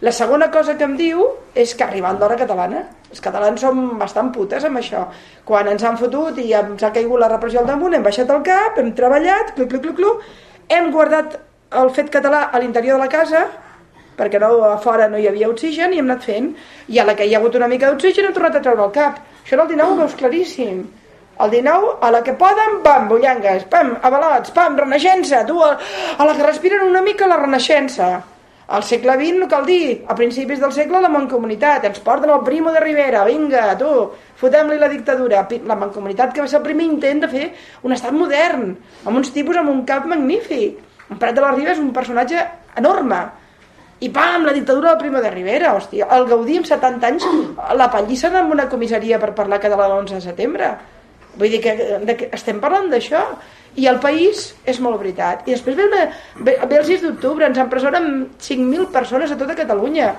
La segona cosa que em diu és que arribant l'hora catalana. Els catalans som bastant putes amb això. Quan ens han fotut i ens ha caigut la repressió al damunt, hem baixat el cap, hem treballat, cluc, cluc, cluc, cluc, hem guardat el fet català a l'interior de la casa, perquè no, a fora no hi havia oxigen i hem anat fent. I a la que hi ha hagut una mica d'oxigen hem tornat a treure el cap. Això en el 19 ho veus claríssim. El 19, a la que poden, pam, bullangues, pam, avalots, pam, renaixença, tu, a, a la que respiren una mica la renaixença. Al segle XX, no cal dir, a principis del segle la mancomunitat, ens porten el primo de Rivera, vinga, tu, fotem-li la dictadura. La mancomunitat que va ser el primer intent de fer un estat modern, amb uns tipus amb un cap magnífic. En Prat de la Riba és un personatge enorme. I pam, la dictadura del primo de Rivera, hòstia. El Gaudí amb 70 anys la pallissen en una comissaria per parlar català l'11 de setembre. Vull dir que, que estem parlant d'això i el país és molt veritat. I després ve, una, ve, ve el 6 d'octubre ens empresonen 5.000 persones a tota Catalunya.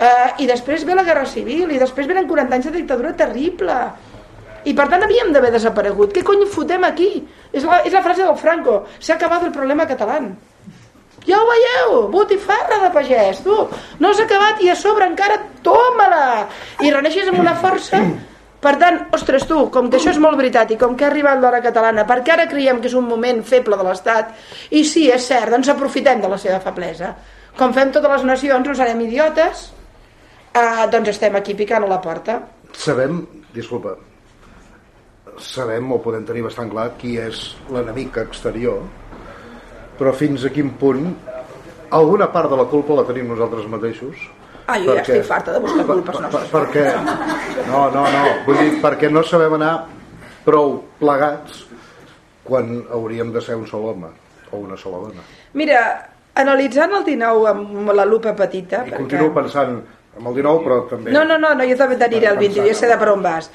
Uh, i després ve la Guerra Civil i després venen 40 anys de dictadura terrible. I per tant havíem d'haver desaparegut. Què cony fotem aquí? és la, és la frase del Franco. S'ha acabat el problema català. Ja ho veieu, botifarra de pagès tu, no s'ha acabat i a sobre encara toma-la. I reneixes amb una força per tant, ostres tu, com que això és molt veritat i com que ha arribat l'hora catalana, perquè ara creiem que és un moment feble de l'Estat, i sí, és cert, doncs aprofitem de la seva feblesa. Com fem totes les nacions, no serem idiotes, eh, doncs estem aquí picant a la porta. Sabem, disculpa, sabem o podem tenir bastant clar qui és l'enemic exterior, però fins a quin punt alguna part de la culpa la tenim nosaltres mateixos Ah, jo perquè, ja estic farta de buscar culpes per, per, perquè, no, no, no, vull dir, perquè no sabem anar prou plegats quan hauríem de ser un sol home o una sola dona. Mira, analitzant el 19 amb la lupa petita... I perquè... continuo pensant amb el 19, però també... No, no, no, no jo també t'aniré al 20, jo sé de per on vas.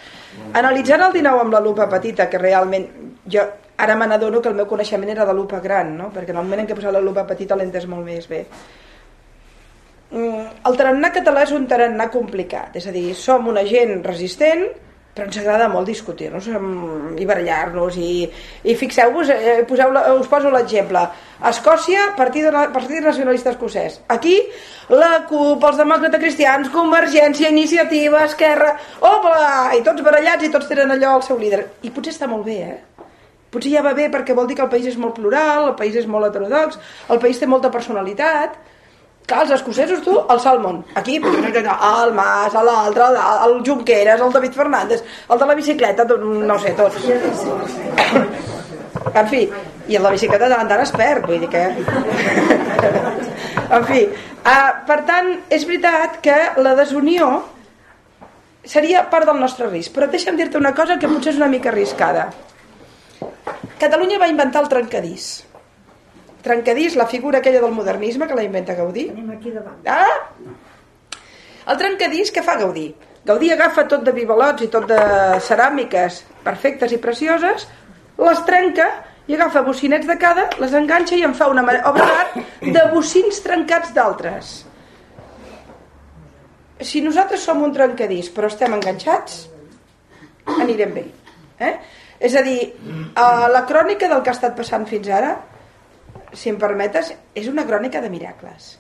Analitzant el 19 amb la lupa petita, que realment jo ara me n'adono que el meu coneixement era de lupa gran, no? perquè en el moment en què he posat la lupa petita l'he entès molt més bé. Mm, el tarannà català és un tarannà complicat, és a dir, som una gent resistent, però ens agrada molt discutir-nos i barallar-nos i, i fixeu-vos, eh, poseu la, us poso l'exemple. Escòcia, Partit, Partit Nacionalista Escocès. Aquí, la CUP, els demòcrates cristians Convergència, Iniciativa, Esquerra opla, i tots barallats i tots tenen allò al seu líder. I potser està molt bé, eh? potser ja va bé perquè vol dir que el país és molt plural el país és molt heterodox, el país té molta personalitat Clar, els escocesos, tu, el Salmon. Aquí, el Mas, l'altre, el Junqueras, el David Fernández, el de la bicicleta, no sé, tots. En fi, i el de la bicicleta tant es perd, vull dir que... En fi, uh, per tant, és veritat que la desunió seria part del nostre risc, però deixa'm dir-te una cosa que potser és una mica arriscada. Catalunya va inventar el trencadís Trencadís, la figura aquella del modernisme que la inventa Gaudí. Tenim aquí davant. Ah! El trencadís, què fa Gaudí? Gaudí agafa tot de bivalots i tot de ceràmiques perfectes i precioses, les trenca i agafa bocinets de cada, les enganxa i en fa una obra d'art de bocins trencats d'altres. Si nosaltres som un trencadís però estem enganxats, anirem bé. Eh? És a dir, a la crònica del que ha estat passant fins ara si em permetes, és una crònica de miracles.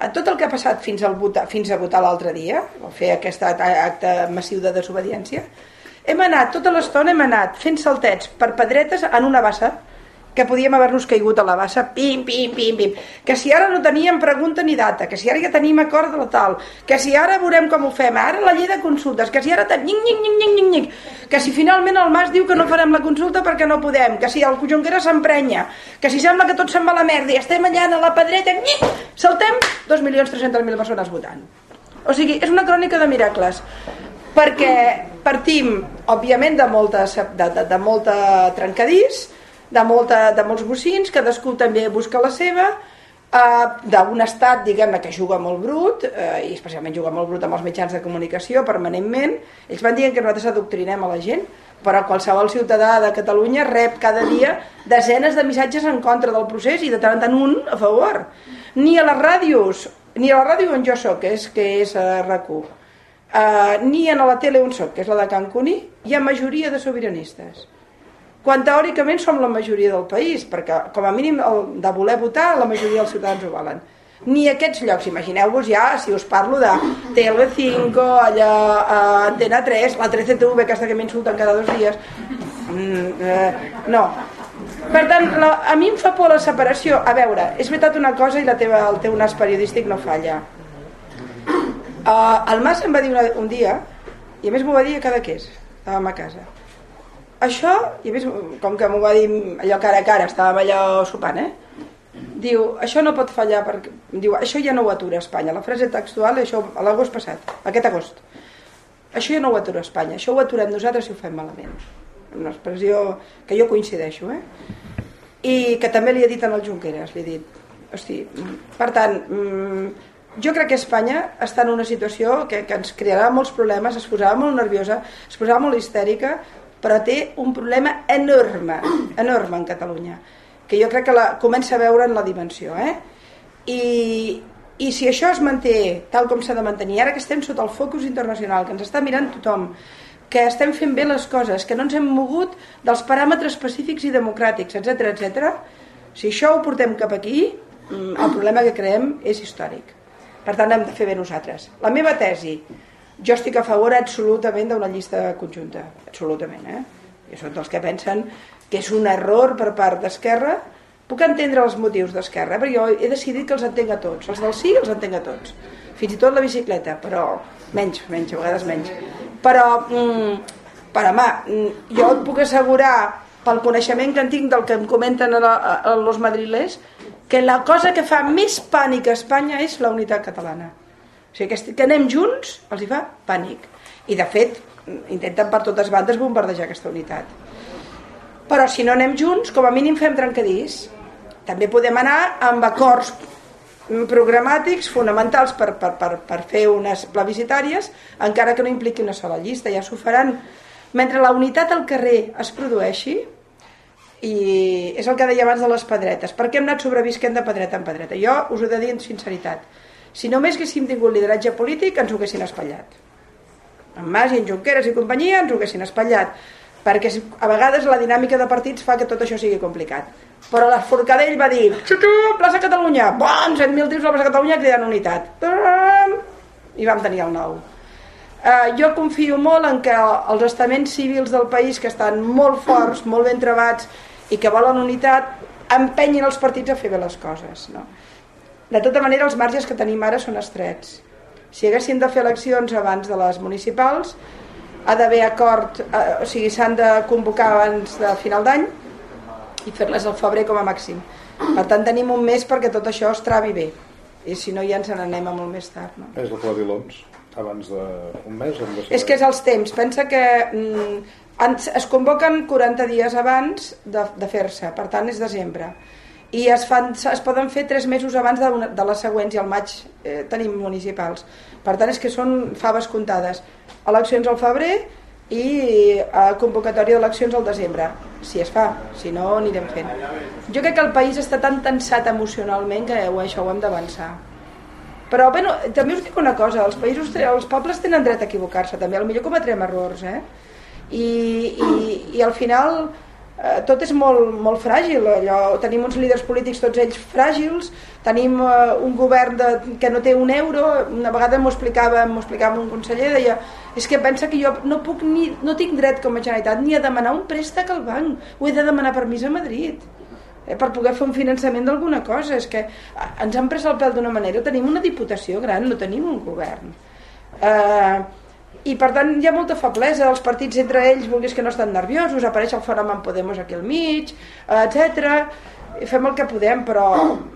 A tot el que ha passat fins, al votar, fins a votar l'altre dia, o fer aquest acte massiu de desobediència, hem anat, tota l'estona hem anat fent saltets per pedretes en una bassa que podíem haver-nos caigut a la bassa, pim, pim, pim, pim, que si ara no teníem pregunta ni data, que si ara ja tenim acord de la tal, que si ara veurem com ho fem, ara la llei de consultes, que si ara tenim, nying, nying, nying, nying, nying, que si finalment el Mas diu que no farem la consulta perquè no podem, que si el Junquera s'emprenya, que si sembla que tot se'n va a la merda i estem allà a la pedreta, nying, saltem 2.300.000 persones votant. O sigui, és una crònica de miracles perquè partim, òbviament, de, molta, de, de, de molta trencadís, de, molta, de molts bocins, cadascú també busca la seva, eh, d'un estat diguem que juga molt brut eh, i especialment juga molt brut amb els mitjans de comunicació permanentment. Ells van dir que nosaltres adoctrinem a la gent però qualsevol ciutadà de Catalunya rep cada dia desenes de missatges en contra del procés i de tant en tant un a favor. Ni a les ràdios ni a la ràdio on jo soc que és, que és a RAC1 eh, ni a la tele on soc que és la de Can Cuní hi ha majoria de sobiranistes quan teòricament som la majoria del país, perquè com a mínim el de voler votar la majoria dels ciutadans ho valen. Ni aquests llocs, imagineu-vos ja, si us parlo de TL5, allà a Antena 3, la 13TV, aquesta que m'insulten cada dos dies, mm, eh, no. Per tant, la, a mi em fa por la separació. A veure, és veritat una cosa i la teva, el teu nas periodístic no falla. Uh, el Mas em va dir una, un dia, i a més m'ho va dir a cada que és, estàvem a casa, això, i més, com que m'ho va dir allò cara a cara, estàvem allò sopant, eh? Diu, això no pot fallar, perquè... Diu, això ja no ho atura Espanya. La frase textual, això a l'agost passat, aquest agost. Això ja no ho atura Espanya, això ho aturem nosaltres si ho fem malament. Una expressió que jo coincideixo, eh? I que també li he dit al Junqueras, li he dit, hosti, per tant, mmm, jo crec que Espanya està en una situació que, que ens crearà molts problemes, es posarà molt nerviosa, es posarà molt histèrica, però té un problema enorme, enorme en Catalunya, que jo crec que la, comença a veure en la dimensió. Eh? I, I si això es manté tal com s'ha de mantenir, ara que estem sota el focus internacional, que ens està mirant tothom, que estem fent bé les coses, que no ens hem mogut dels paràmetres pacífics i democràtics, etc etc. si això ho portem cap aquí, mm, el problema que creem és històric. Per tant, hem de fer bé nosaltres. La meva tesi, jo estic a favor absolutament d'una llista conjunta, absolutament, eh? Jo soc dels que pensen que és un error per part d'Esquerra, puc entendre els motius d'Esquerra, perquè jo he decidit que els entenc a tots, els del sí els entenc a tots, fins i tot la bicicleta, però menys, menys, a vegades menys. Però, mm, per home, mm, jo et puc assegurar, pel coneixement que en tinc del que em comenten los madrilers, que la cosa que fa més pànic a Espanya és la unitat catalana o sigui, que, que anem junts els hi fa pànic. I de fet, intenten per totes bandes bombardejar aquesta unitat. Però si no anem junts, com a mínim fem trencadís. També podem anar amb acords programàtics fonamentals per, per, per, per fer unes plebiscitàries, encara que no impliqui una sola llista, ja s'ho faran. Mentre la unitat al carrer es produeixi, i és el que deia abans de les pedretes, per què hem anat sobrevisquent de pedreta en pedreta? Jo us ho he de dir sinceritat si només haguéssim tingut lideratge polític, ens ho haguessin espatllat. En Mas i en Junqueras i companyia ens ho haguessin espatllat, perquè a vegades la dinàmica de partits fa que tot això sigui complicat. Però la Forcadell va dir, plaça Catalunya, bon, 7.000 tios a la plaça Catalunya cridant unitat. I vam tenir el nou. Uh, jo confio molt en que els estaments civils del país que estan molt forts, molt ben trebats i que volen unitat empenyin els partits a fer bé les coses no? De tota manera, els marges que tenim ara són estrets. Si haguéssim de fer eleccions abans de les municipals, ha d'haver acord, eh, o sigui, s'han de convocar abans de final d'any i fer-les al febrer com a màxim. Per tant, tenim un mes perquè tot això es travi bé. I si no, ja ens n'anem a molt més tard. No? És el que va dir l'OMS, abans d'un mes? De és que és els temps. Pensa que mm, es convoquen 40 dies abans de, de fer-se, per tant és desembre i es, fan, es poden fer tres mesos abans de, una, de les següents i al maig eh, tenim municipals. Per tant és que són faves comptades. Eleccions al febrer i eh, convocatòria d'eleccions al desembre. Si es fa, si no anirem fent. Jo crec que el país està tan tensat emocionalment que ho, això ho hem d'avançar. Però bueno, també us dic una cosa els països, els pobles tenen dret a equivocar-se també, potser cometrem errors eh? I, i, i al final eh, tot és molt, molt fràgil allò, tenim uns líders polítics tots ells fràgils. Tenim eh, un govern de, que no té un euro. Una vegada m'ho explicava, explicava un conseller deia, és que pensa que jo no puc ni, no tinc dret com a Generalitat ni a demanar un préstec al banc. Ho he de demanar permís a Madrid eh, per poder fer un finançament d'alguna cosa. És que eh, ens han pres el pèl d'una manera. Tenim una diputació gran, no tenim un govern. Eh, i per tant hi ha molta feblesa els partits entre ells vulguis que no estan nerviosos apareix el fenomen Podemos aquí al mig etc. fem el que podem però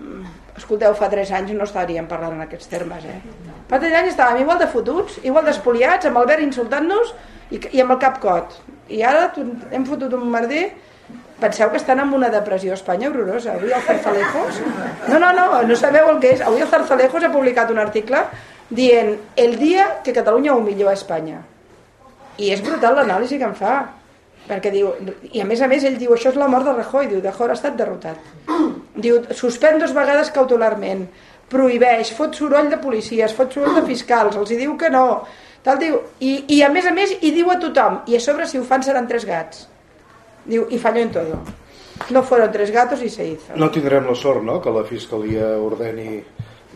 escolteu, fa 3 anys no estaríem parlant en aquests termes eh? fa 3 anys estàvem igual de fotuts igual despoliats, amb Albert insultant-nos i, i amb el cap cot. I ara hem fotut un merder. Penseu que estan en una depressió a Espanya horrorosa. Avui el Zarzalejos no, no, no, no sabeu el que és. Avui el Zarzalejos ha publicat un article dient el dia que Catalunya humilló a Espanya i és brutal l'anàlisi que em fa perquè diu, i a més a més ell diu això és la mort de Rajoy, diu Rajoy ha estat derrotat diu, suspèn dos vegades cautelarment prohibeix, fot soroll de policies fot soroll de fiscals, els hi diu que no tal, diu, i, i a més a més hi diu a tothom i a sobre si ho fan seran tres gats Diu, y falló en todo. No fueron tres gatos y se hizo. No tindrem la sort, no?, que la Fiscalia ordeni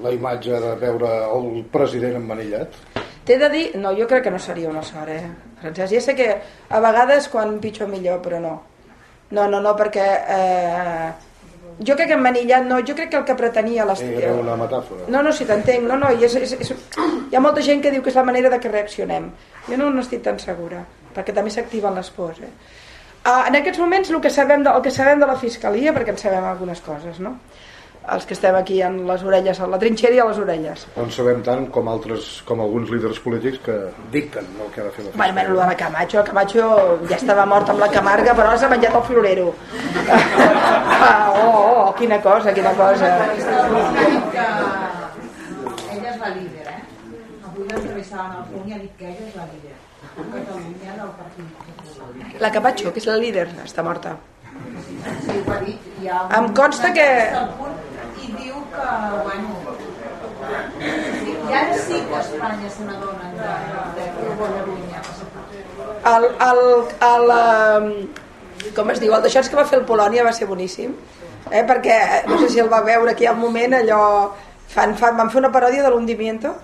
la imatge de veure el president emmanillat. T'he de dir, no, jo crec que no seria una sort, eh, Francesc. Ja sé que a vegades quan pitjor millor, però no. No, no, no, perquè eh, jo crec que emmanillat no, jo crec que el que pretenia l'estat... Era una metàfora. No, no, si t'entenc, no, no, i és, és, és, hi ha molta gent que diu que és la manera de que reaccionem. Jo no, no estic tan segura, perquè també s'activen les pors, eh. Uh, en aquests moments el que, sabem de, el que sabem de la Fiscalia, perquè en sabem algunes coses, no? Els que estem aquí en les orelles, a la trinxera i a les orelles. En sabem tant com altres, com alguns líders polítics que dicten el que ha de fer la Bueno, bueno, el de la Camacho, el Camacho ja estava mort amb la Camarga, però ara s'ha menjat el florero. ah, oh, oh, oh, quina cosa, quina cosa. Ella és la líder, eh? Avui l'entrevistaven al punt i ha dit que ella és la líder. A Catalunya del Partit. La Camacho, que és la líder, està morta. Sí, ho ha dit. Hi ha Em consta que... Punt I diu que, bueno... I ara sí que Espanya se n'adonen de, que Catalunya El, el, el, el, com es diu, el d'això que va fer el Polònia va ser boníssim, eh? perquè no sé si el va veure aquí al moment allò fan, fan, van fer una paròdia de l'hundimiento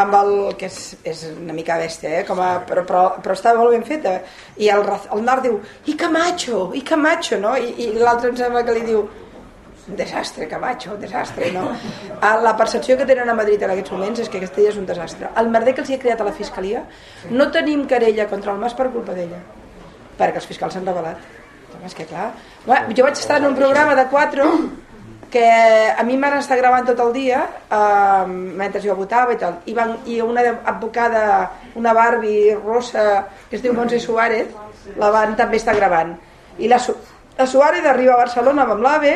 amb el que és, és una mica bèstia eh? Com a, però, però, però està molt ben feta i el, el Nord diu i Camacho, i Camacho no? i, i l'altre em sembla que li diu desastre, Camacho, desastre, no? La percepció que tenen a Madrid en aquests moments és que Castella és un desastre. El merder que els hi ha creat a la Fiscalia, no tenim querella contra el Mas per culpa d'ella, perquè els fiscals s'han revelat. És que clar... Jo vaig estar en un programa de 4 que a mi em van estar gravant tot el dia eh, mentre jo votava i tal i, van, i una advocada una Barbie rossa que es diu Montse Suárez la van també estar gravant i la, la Suárez arriba a Barcelona amb l'AVE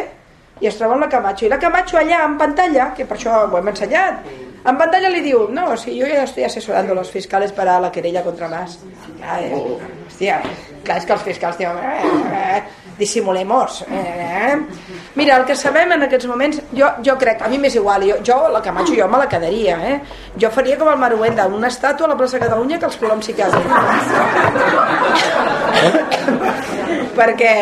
i es troba amb la Camacho i la Camacho allà en pantalla que per això ho hem ensenyat en pantalla li diu no, si yo ya estoy asesorando a los fiscales para la querella contra Mas clar, eh, hòstia, clar, és que els fiscals diuen eh, eh, dissimulemos eh. mira, el que sabem en aquests moments jo, jo crec, a mi m'és igual jo, jo la Camacho jo me la quedaria eh? jo faria com el Maruenda, una estàtua a la plaça Catalunya que els coloms s'hi casen perquè,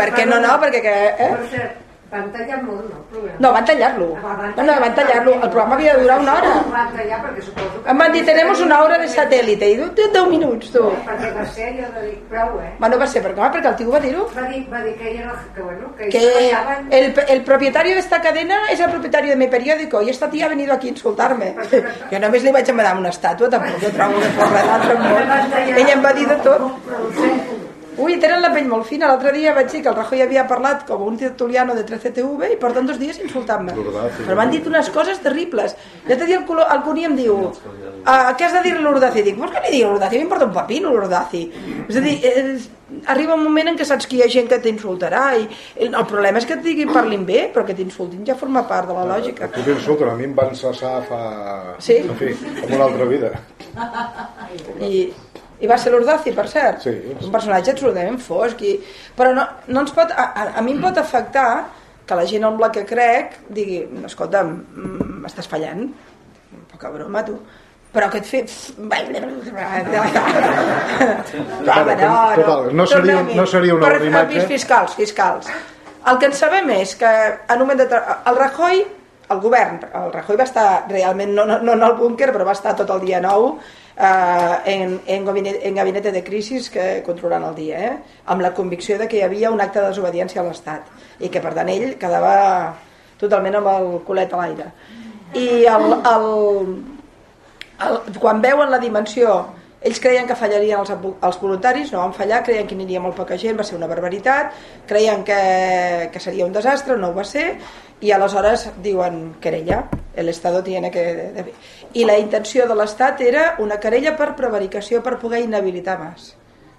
perquè no, no, perquè que, eh? Van tallar molt, no, el programa? no, van tallar-lo. No, no, van tallar-lo, el programa havia de durar una hora. Van tallar perquè suposo que... em van dir, tenemos una hora de satèl·lite i diu, 10 minuts, tu Perquè va ser allò de dir, prou, eh? bueno, va ser, perquè, home, perquè el tio va dir-ho. Va dir, va dir que ella no, que bueno, que, que el, el propietario de esta cadena es el propietario de mi periódico y esta tía ha venido aquí a insultarme. Jo només li vaig enviar una estàtua tampoc jo trobo que fos res d'altre món ella em va dir de tot Ui, tenen la pell molt fina. L'altre dia vaig dir que el Rajoy havia parlat com un tertuliano de 13TV i porten dos dies insultant-me. L'Urdaci. Però m'han dit unes coses terribles. L'altre dia el, colo- el Cuní em diu ah, què has de dir l'Urdaci? Dic, vols que li digui a l'Urdaci? M'importa un papino l'Urdaci. És a dir, és, arriba un moment en què saps que hi ha gent que t'insultarà i el, el problema és que et diguin parlin bé, però que t'insultin ja forma part de la lògica. Tu t'insulten, a mi em van cessar fa... Sí? En fi, en una altra vida. I, i va ser l'Urdaci, per cert. Sí. Un personatge absolutament fosc. I... Però no, no ens pot, a, a, a mi em pot afectar que la gent amb la que crec digui, escolta, mm, m'estàs fallant. Poca broma, tu. Però que et fe... Total, no seria- no seria una bona imatge. Fiscals, fiscals. El que en sabem és que en un moment de... El Rajoy, el govern, el Rajoy va estar realment, no, no, no en el búnquer, però va estar tot el dia nou en, en, gabinet, en gabinete de crisis que controlant el dia, eh? amb la convicció de que hi havia un acte de desobediència a l'Estat i que per tant ell quedava totalment amb el culet a l'aire. I el, el, el, quan veuen la dimensió ells creien que fallarien els, els voluntaris, no van fallar, creien que aniria molt poca gent, va ser una barbaritat, creien que, que seria un desastre, no ho va ser, i aleshores diuen querella, el Estado tiene que... I la intenció de l'Estat era una querella per prevaricació per poder inhabilitar més.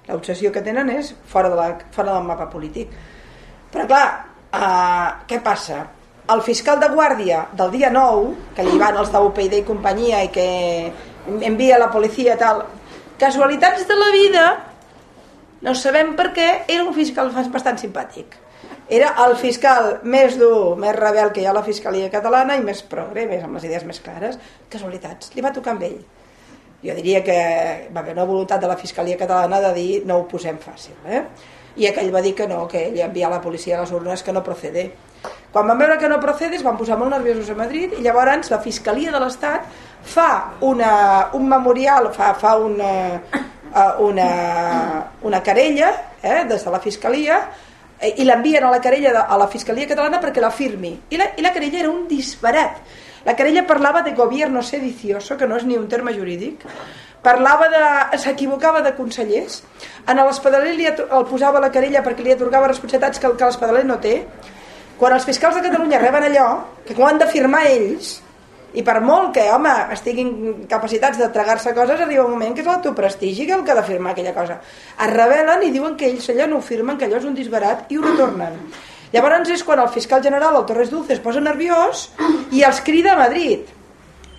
L'obsessió que tenen és fora, de la, fora del mapa polític. Però clar, uh, què passa? El fiscal de guàrdia del dia 9, que li van els d'UPyD i companyia i que envia la policia tal, casualitats de la vida, no sabem per què, era un fiscal bastant simpàtic. Era el fiscal més dur, més rebel que hi ha a la Fiscalia Catalana i més progre, més amb les idees més clares. Casualitats, li va tocar amb ell. jo diria que va haver una voluntat de la Fiscalia Catalana de dir no ho posem fàcil eh? i aquell va dir que no, que ell envia la policia a les urnes que no procede quan van veure que no procede es van posar molt nerviosos a Madrid i llavors la Fiscalia de l'Estat fa una, un memorial fa, fa una, eh, una, una querella eh, des de la Fiscalia i l'envien a la querella de, a la Fiscalia Catalana perquè la firmi. I la, i la querella era un disbarat. La querella parlava de gobierno sedicioso que no és ni un terme jurídic. Parlava de... s'equivocava de consellers. En at- el posava la querella perquè li atorgava responsabilitats que, que l'Espadaler no té. Quan els fiscals de Catalunya reben allò que ho han de firmar ells i per molt que, home, estiguin capacitats de tragar-se coses, arriba un moment que és el teu prestigi que el que ha de firmar aquella cosa. Es rebel·len i diuen que ells allò no ho firmen, que allò és un disbarat i ho retornen. Llavors és quan el fiscal general, el Torres Dulce, es posa nerviós i els crida a Madrid.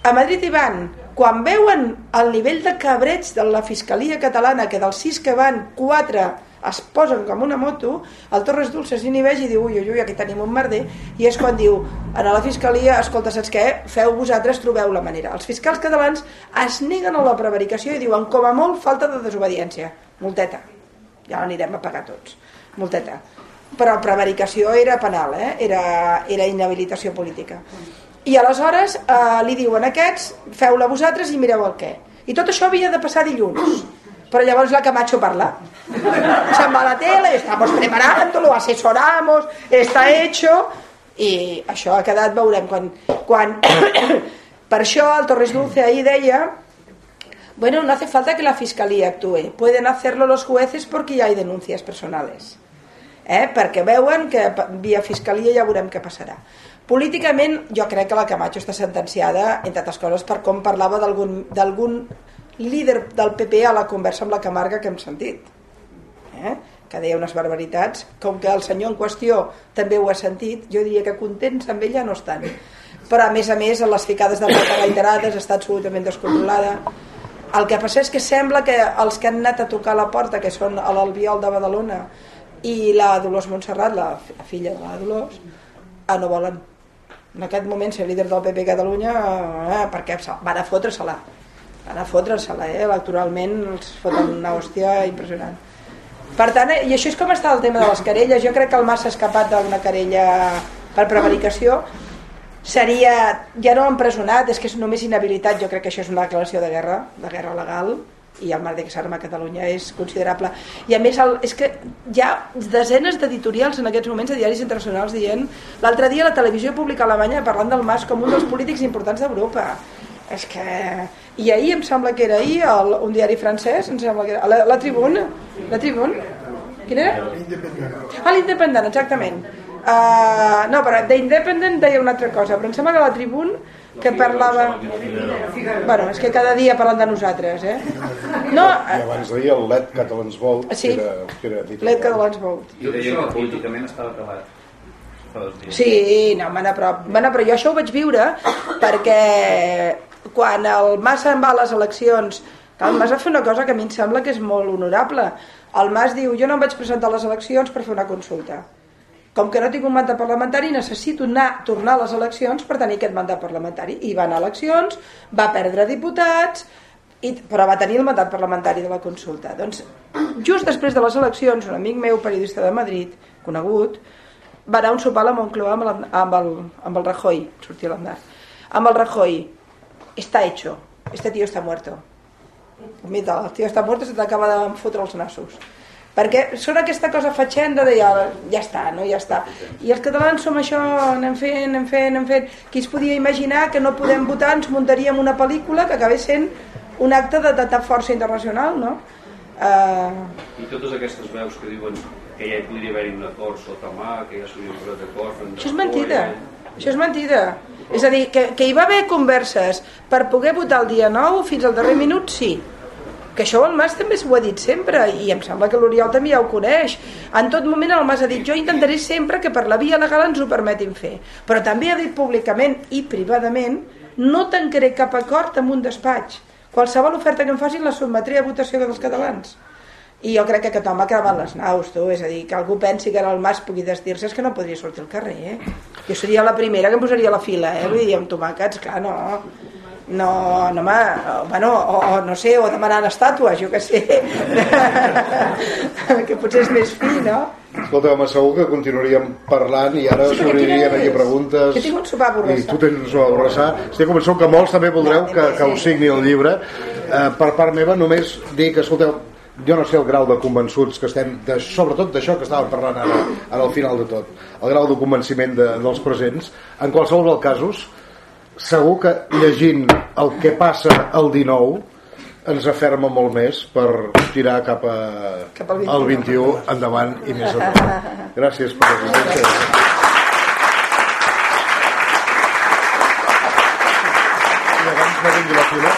A Madrid hi van. Quan veuen el nivell de cabreig de la Fiscalia Catalana, que dels sis que van, quatre es posen com una moto, el Torres Dulce s'inhibeix i diu, ui, ui, ui, aquí tenim un merder, i és quan diu, a la Fiscalia, escolta, saps què? Feu vosaltres, trobeu la manera. Els fiscals catalans es neguen a la prevaricació i diuen, com a molt, falta de desobediència. Multeta. Ja l'anirem a pagar tots. Multeta. Però prevaricació era penal, eh? era, era inhabilitació política. I aleshores eh, li diuen aquests, feu-la vosaltres i mireu el què. I tot això havia de passar dilluns. Però llavors la Camacho parla. Se'n va la tele, estamos preparando, lo asesoramos, está hecho, i això ha quedat, veurem, quan... quan per això el Torres Dulce ahir deia bueno, no hace falta que la fiscalía actúe, pueden hacerlo los jueces porque ya hay denuncias personales. Eh? Perquè veuen que via fiscalia ja veurem què passarà. Políticament, jo crec que la Camacho està sentenciada, entre altres coses, per com parlava d'algun líder del PP a la conversa amb la Camarga que hem sentit. Eh? que deia unes barbaritats, com que el senyor en qüestió també ho ha sentit, jo diria que contents amb ella no estan. Però a més a més, les ficades de rata reiterades està absolutament descontrolada. El que passa és que sembla que els que han anat a tocar la porta, que són a l'Albiol de Badalona i la Dolors Montserrat, la, la filla de la Dolors, ah, no volen. En aquest moment ser líder del PP Catalunya, eh, perquè van a fotre-se-la. Van a fotre-se-la, eh? electoralment els foten una hòstia impressionant. Per tant, eh, i això és com està el tema de les querelles. Jo crec que el Mas s'ha escapat d'una querella per prevaricació. Seria, ja no empresonat, és que és només inhabilitat. Jo crec que això és una declaració de guerra, de guerra legal, i el mar de que s'arma a Catalunya és considerable. I a més, el, és que hi ha desenes d'editorials en aquests moments de diaris internacionals dient... L'altre dia la televisió pública alemanya parlant del Mas com un dels polítics importants d'Europa. És que... I ahir, em sembla que era ahir, el, un diari francès, em sembla que era... La, la Tribune? La Tribune? Quin era? Ah, l'Independent, exactament. Uh, no, però The Independent deia una altra cosa, però em sembla que la Tribune que parlava... Bueno, és que cada dia parlen de nosaltres, eh? No, I abans deia el LED Catalans Vote, Sí. que era, que era. Let Catalans Vote. I deien que políticament estava acabat. Sí, no, mana, però, mana, però jo això ho vaig viure perquè quan el Mas se'n va a les eleccions el Mas va fer una cosa que a mi em sembla que és molt honorable. El Mas diu, jo no em vaig presentar a les eleccions per fer una consulta. Com que no tinc un mandat parlamentari necessito anar, tornar a les eleccions per tenir aquest mandat parlamentari. I va anar a eleccions, va perdre diputats i, però va tenir el mandat parlamentari de la consulta. Doncs just després de les eleccions un amic meu periodista de Madrid conegut va anar a un sopar a la Moncloa amb el, amb el, amb el Rajoy sortia l'Andar amb el Rajoy está hecho, este tío está muerto mira, el tío está muerto se t'acaba de fotre els nassos perquè són aquesta cosa fatxenda de ja, ja està, no? ja està i els catalans som això, anem fent, anem fent, anem fent qui es podia imaginar que no podem votar ens muntaríem una pel·lícula que acabés sent un acte de tanta força internacional no? Uh, I totes aquestes veus que diuen que ja hi podria haver-hi un acord sota mà, que ja s'hauria posat d'acord... en Això és mentida. Això és mentida. És a dir, que, que hi va haver converses per poder votar el dia 9 fins al darrer minut, sí. Que això el Mas també s'ho ha dit sempre i em sembla que l'Oriol també ja ho coneix. En tot moment el Mas ha dit jo intentaré sempre que per la via legal ens ho permetin fer. Però també ha dit públicament i privadament no tancaré cap acord amb un despatx. Qualsevol oferta que em facin la sotmetré a votació dels catalans i jo crec que aquest home ha cremat les naus tu, és a dir, que algú pensi que ara el Mas pugui desdir-se és que no podria sortir al carrer eh? jo seria la primera que em posaria a la fila eh? vull dir, amb tomàquets, clar, no no, no, home, bueno, o, o no sé, o demanant estàtues, jo que sé que potser és més fi, no? Escolta, home, segur que continuaríem parlant i ara Sí, s'obririen aquí preguntes Que tinc un sopar a borrassar. i tu tens un sopar a borrassar estic convençut que molts també voldreu que, que us signi el llibre eh, per part meva només dir que, escolteu jo no sé el grau de convençuts que estem de, sobretot d'això que estàvem parlant ara, ara al final de tot. El grau de convenciment de, dels presents. En qualsevol dels casos segur que llegint el que passa el 19 ens aferma molt més per tirar cap, a, Cap al 21. al 21 endavant i més endavant. Gràcies per l'assistència i abans vingui la fila